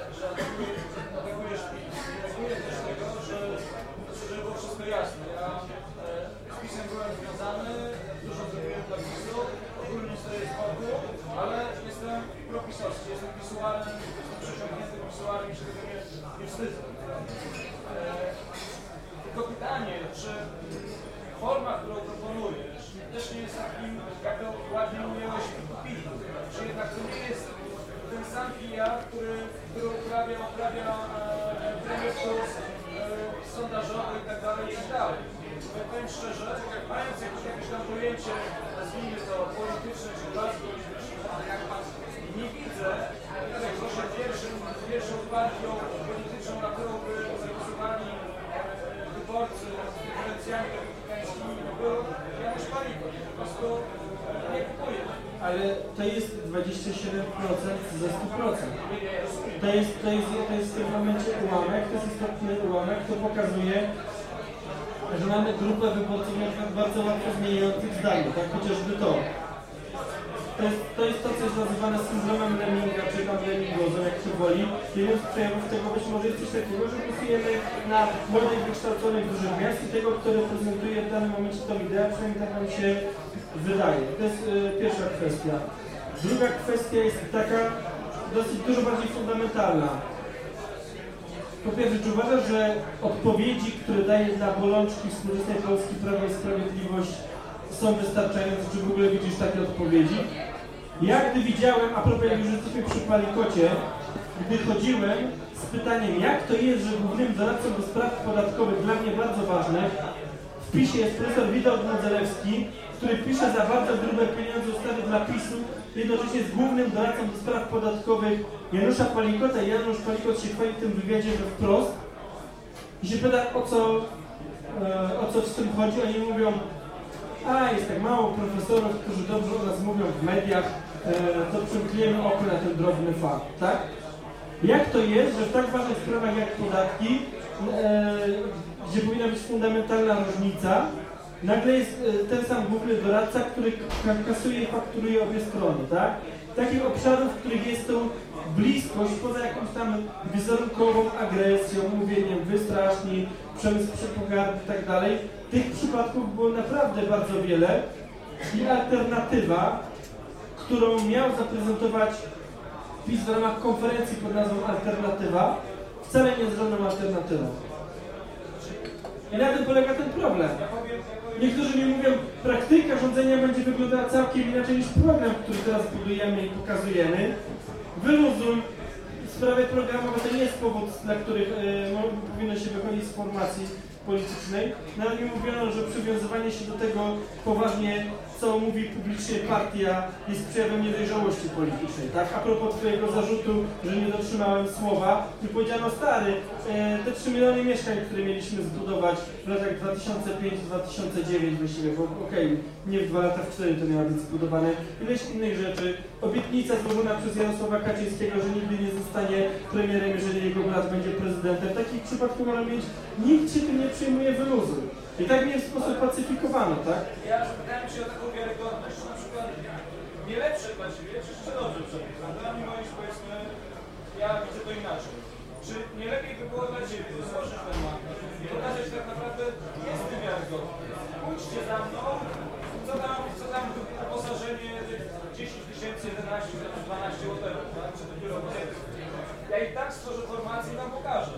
pytanie, czy forma, którą proponujesz, też nie jest takim, jak to ładnie ująłeś, pitu. Czy jednak to nie jest ten sam PR, który, który uprawia, uprawia e, premier e, sondażowy i tak dalej, i tak dalej. Powiem szczerze, mając jakieś, tam pojęcie, nazwijmy to polityczne czy polityczne, nie widzę tego, że pierwszym, pierwszą partią polityczną, na którą by zagłosowali e, wyborcy z preferencjami republikańskimi, był Janusz Paliko. Po prostu e, nie kupuję. Ale to jest 27% ze 100%. To jest, to, jest, to jest w tym momencie ułamek, to jest istotny ułamek, to pokazuje, że mamy grupę wyborców bardzo łatwo zmieniających zdanie, tak chociażby to. To jest, to jest to, co jest nazywane syndromem Leminga, czy tam Lemingozą, jak się woli. Jednym z przejawów tego być może jest coś takiego, że głosujemy na młodych, wykształconych dużych miast i tego, kto reprezentuje w danym momencie tą ideę, przynajmniej tak nam się wydaje. To jest y, pierwsza kwestia. Druga kwestia jest taka dosyć dużo bardziej fundamentalna. Po pierwsze, czy uważasz, że odpowiedzi, które daje na bolączki współczesnej Polski Prawo i Sprawiedliwość są wystarczające? Czy w ogóle widzisz takie odpowiedzi? Ja gdy widziałem, a propos jak już jesteśmy przy Palikocie, gdy chodziłem z pytaniem, jak to jest, że głównym doradcą do spraw podatkowych, dla mnie bardzo ważne, w PiSie jest profesor Witold Modzelewski, który pisze za bardzo grube pieniądze ustawy dla PiSu, jednocześnie jest głównym doradcą do spraw podatkowych Janusza Palikota. Janusz Palikot się chwali w tym wywiadzie wprost i się pyta o co, e, o co z tym chodzi, oni mówią a jest tak mało profesorów, którzy dobrze o nas mówią w mediach, to przymkniemy oko na ten drobny fakt, tak? Jak to jest, że w tak ważnych sprawach jak podatki, e, gdzie powinna być fundamentalna różnica, nagle jest e, ten sam główny doradca, który kasuje i fakturuje obie strony, tak? Takich obszarów, w których jest tą bliskość, poza jakąś tam wizerunkową agresją, mówieniem wystraszni, przemysł przepogardy i tak dalej, tych przypadków było naprawdę bardzo wiele i alternatywa, którą miał zaprezentować PiS w ramach konferencji pod nazwą Alternatywa, wcale nie jest żadną alternatywą. I na tym polega ten problem. Niektórzy mi mówią, praktyka rządzenia będzie wyglądała całkiem inaczej niż program, który teraz budujemy i pokazujemy. Wyluzuj. Sprawy programowe to nie jest powód, dla których mo- powinno się wychodzić z formacji politycznej. Nawet mi mówiono, że przywiązywanie się do tego poważnie, co mówi publicznie partia, jest przejawem niedojrzałości politycznej. Tak? A propos Twojego zarzutu, że nie dotrzymałem słowa, mi powiedziano, stary, e, te 3 miliony mieszkań, które mieliśmy zbudować w latach 2005-2009 właściwie, bo okej, nie w dwa lata, w cztery to miało być zbudowane, ileś innych rzeczy. Obietnica złożona przez Jarosława Kaczyńskiego, że nigdy nie zostanie premierem, jeżeli jego brat będzie prezydentem. Takich przypadków może mieć, nikt się tym nie przyjmuje wyluzu. I tak mnie w sposób pacyfikowano, tak? Ja zapytałem się o taką wiarygodność, na przykład nie lepsze dla Ciebie, czy jeszcze dobrze przepraszam. Dla mnie moim powiedzmy, ja widzę to inaczej. Czy nie lepiej by było dla Ciebie złożyć ten mandat i pokazać tak naprawdę, jestem wiarygodny. Pójdźcie za mną, co tam, co tam uposażenie tych 10 tysięcy, 11, 12 whatever, tak? Czy dopiero Ja i tak stworzę formację i Wam pokażę.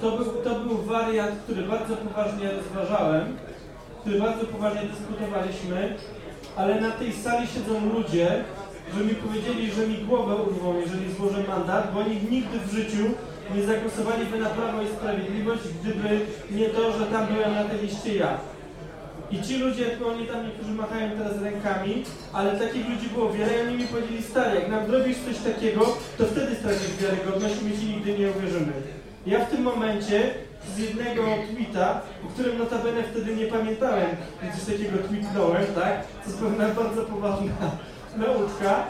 To był, to był wariant, który bardzo poważnie rozważałem, który bardzo poważnie dyskutowaliśmy, ale na tej sali siedzą ludzie, że mi powiedzieli, że mi głowę urwą, jeżeli złożę mandat, bo oni nigdy w życiu nie zagłosowaliby na Prawo i Sprawiedliwość, gdyby nie to, że tam byłem na tej liście ja. I ci ludzie, jak oni tam niektórzy machają teraz rękami, ale takich ludzi było wiele i oni mi powiedzieli, stary, jak nam zrobisz coś takiego, to wtedy stracisz wiarygodność i my ci nigdy nie uwierzymy. Ja w tym momencie z jednego tweeta, o którym notabene wtedy nie pamiętałem, że coś takiego tweetnąłem, tak? To jest pewna bardzo poważna nauczka.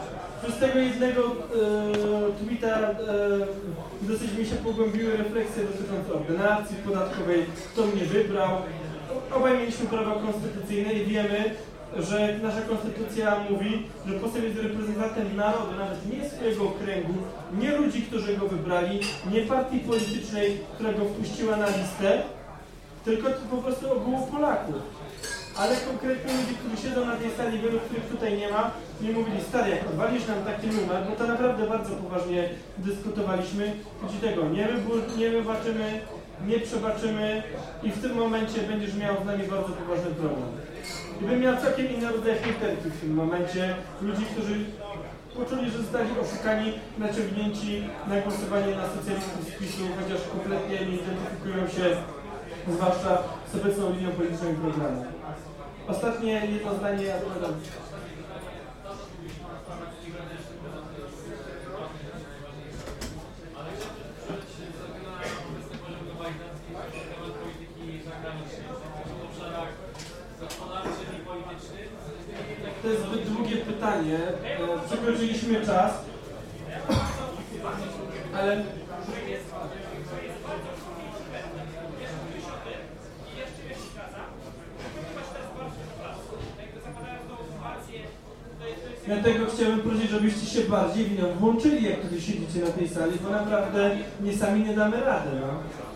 Z tego jednego e, tweeta e, dosyć mi się pogłębiły refleksje dotyczące ordynacji podatkowej, kto mnie wybrał. Obaj mieliśmy prawo konstytucyjne i wiemy, że nasza konstytucja mówi, że poseł jest reprezentantem narodu, nawet nie swojego okręgu, nie ludzi, którzy go wybrali, nie partii politycznej, która go wpuściła na listę, tylko po prostu ogółu Polaków. Ale konkretnie ludzie, którzy siedzą na tej sali, wielu których tutaj nie ma, mi mówili, stary, jak odwalisz nam taki numer, bo to naprawdę bardzo poważnie dyskutowaliśmy, to ci tego nie, nie wybaczymy, nie przebaczymy i w tym momencie będziesz miał z nami bardzo poważny problem. I bym miał całkiem inny rodzaj hejterki w tym momencie, ludzi, którzy poczuli, że zostali oszukani, naciągnięci na głosowanie na socjalistów z PiSu, chociaż kompletnie nie identyfikują się, zwłaszcza z obecną linią polityczną i programu. Ostatnie jedno zdanie, ja. Ale chciałbym się na obecny poziom globalizacji na temat polityki zagranicznej, w obszarach gospodarczym i politycznym. To jest zbyt długie pytanie. E, Przekroczyliśmy czas. Ale Dlatego chciałbym prosić, żebyście się bardziej w nią włączyli, jak tutaj siedzicie na tej sali, bo naprawdę nie sami nie damy rady. No.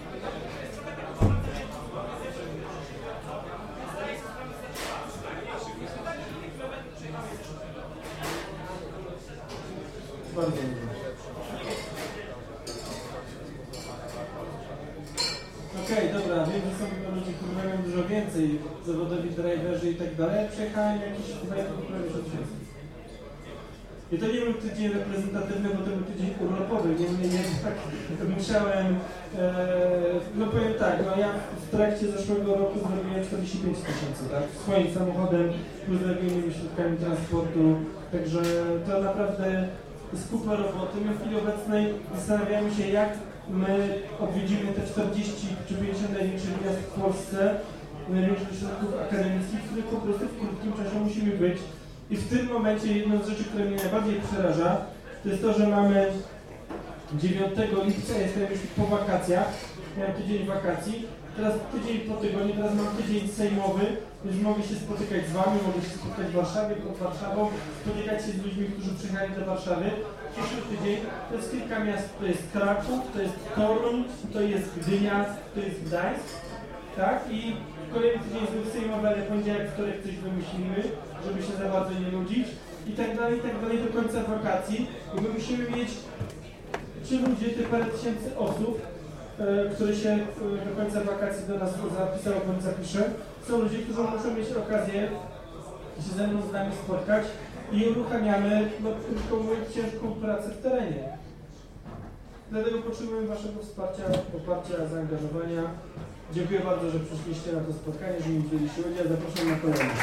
Zawodowi driverzy i tak dalej. Przejechałem jakiś chyba prawie 6000. I to nie był tydzień reprezentatywny, bo to był tydzień urlopowy, niemniej jednak musiałem, e, no powiem tak, no ja w trakcie zeszłego roku zrobiłem 45 tysięcy, tak, swoim samochodem, plus drogimi środkami transportu, także to naprawdę jest roboty. My w chwili obecnej zastanawiamy się, jak my odwiedzimy te 40 czy 50 największych miast w Polsce, największych ośrodków akademickich, w których po prostu w krótkim czasie musimy być. I w tym momencie jedną z rzeczy, która mnie najbardziej przeraża, to jest to, że mamy 9 lipca, jestem już po wakacjach, miałem tydzień wakacji, teraz tydzień po tygodniu, teraz mam tydzień sejmowy, już mogę się spotykać z Wami, mogę się spotkać w Warszawie, pod Warszawą, spotykać się z ludźmi, którzy przyjechali do Warszawy. Przyszły tydzień to jest kilka miast, to jest Kraków, to jest Toruń, to jest Gdynia, to jest Gdańsk, tak? I kolejny tydzień znów sejmowy, ale poniedziałek, wtorek coś wymyślimy, żeby się za bardzo nie nudzić i tak dalej, i tak dalej do końca wakacji. I my musimy mieć ci ludzie, te parę tysięcy osób, e, które się e, do końca wakacji do nas zapisało, bądź zapisze, są ludzie, którzy muszą mieć okazję się ze mną z nami spotkać i uruchamiamy, no krótko mówiąc, ciężką pracę w terenie. Dlatego potrzebujemy Waszego wsparcia, poparcia, zaangażowania. Dziękuję bardzo, że przyszliście na to spotkanie, że mi wzięliście udział. Zapraszam na kolejne.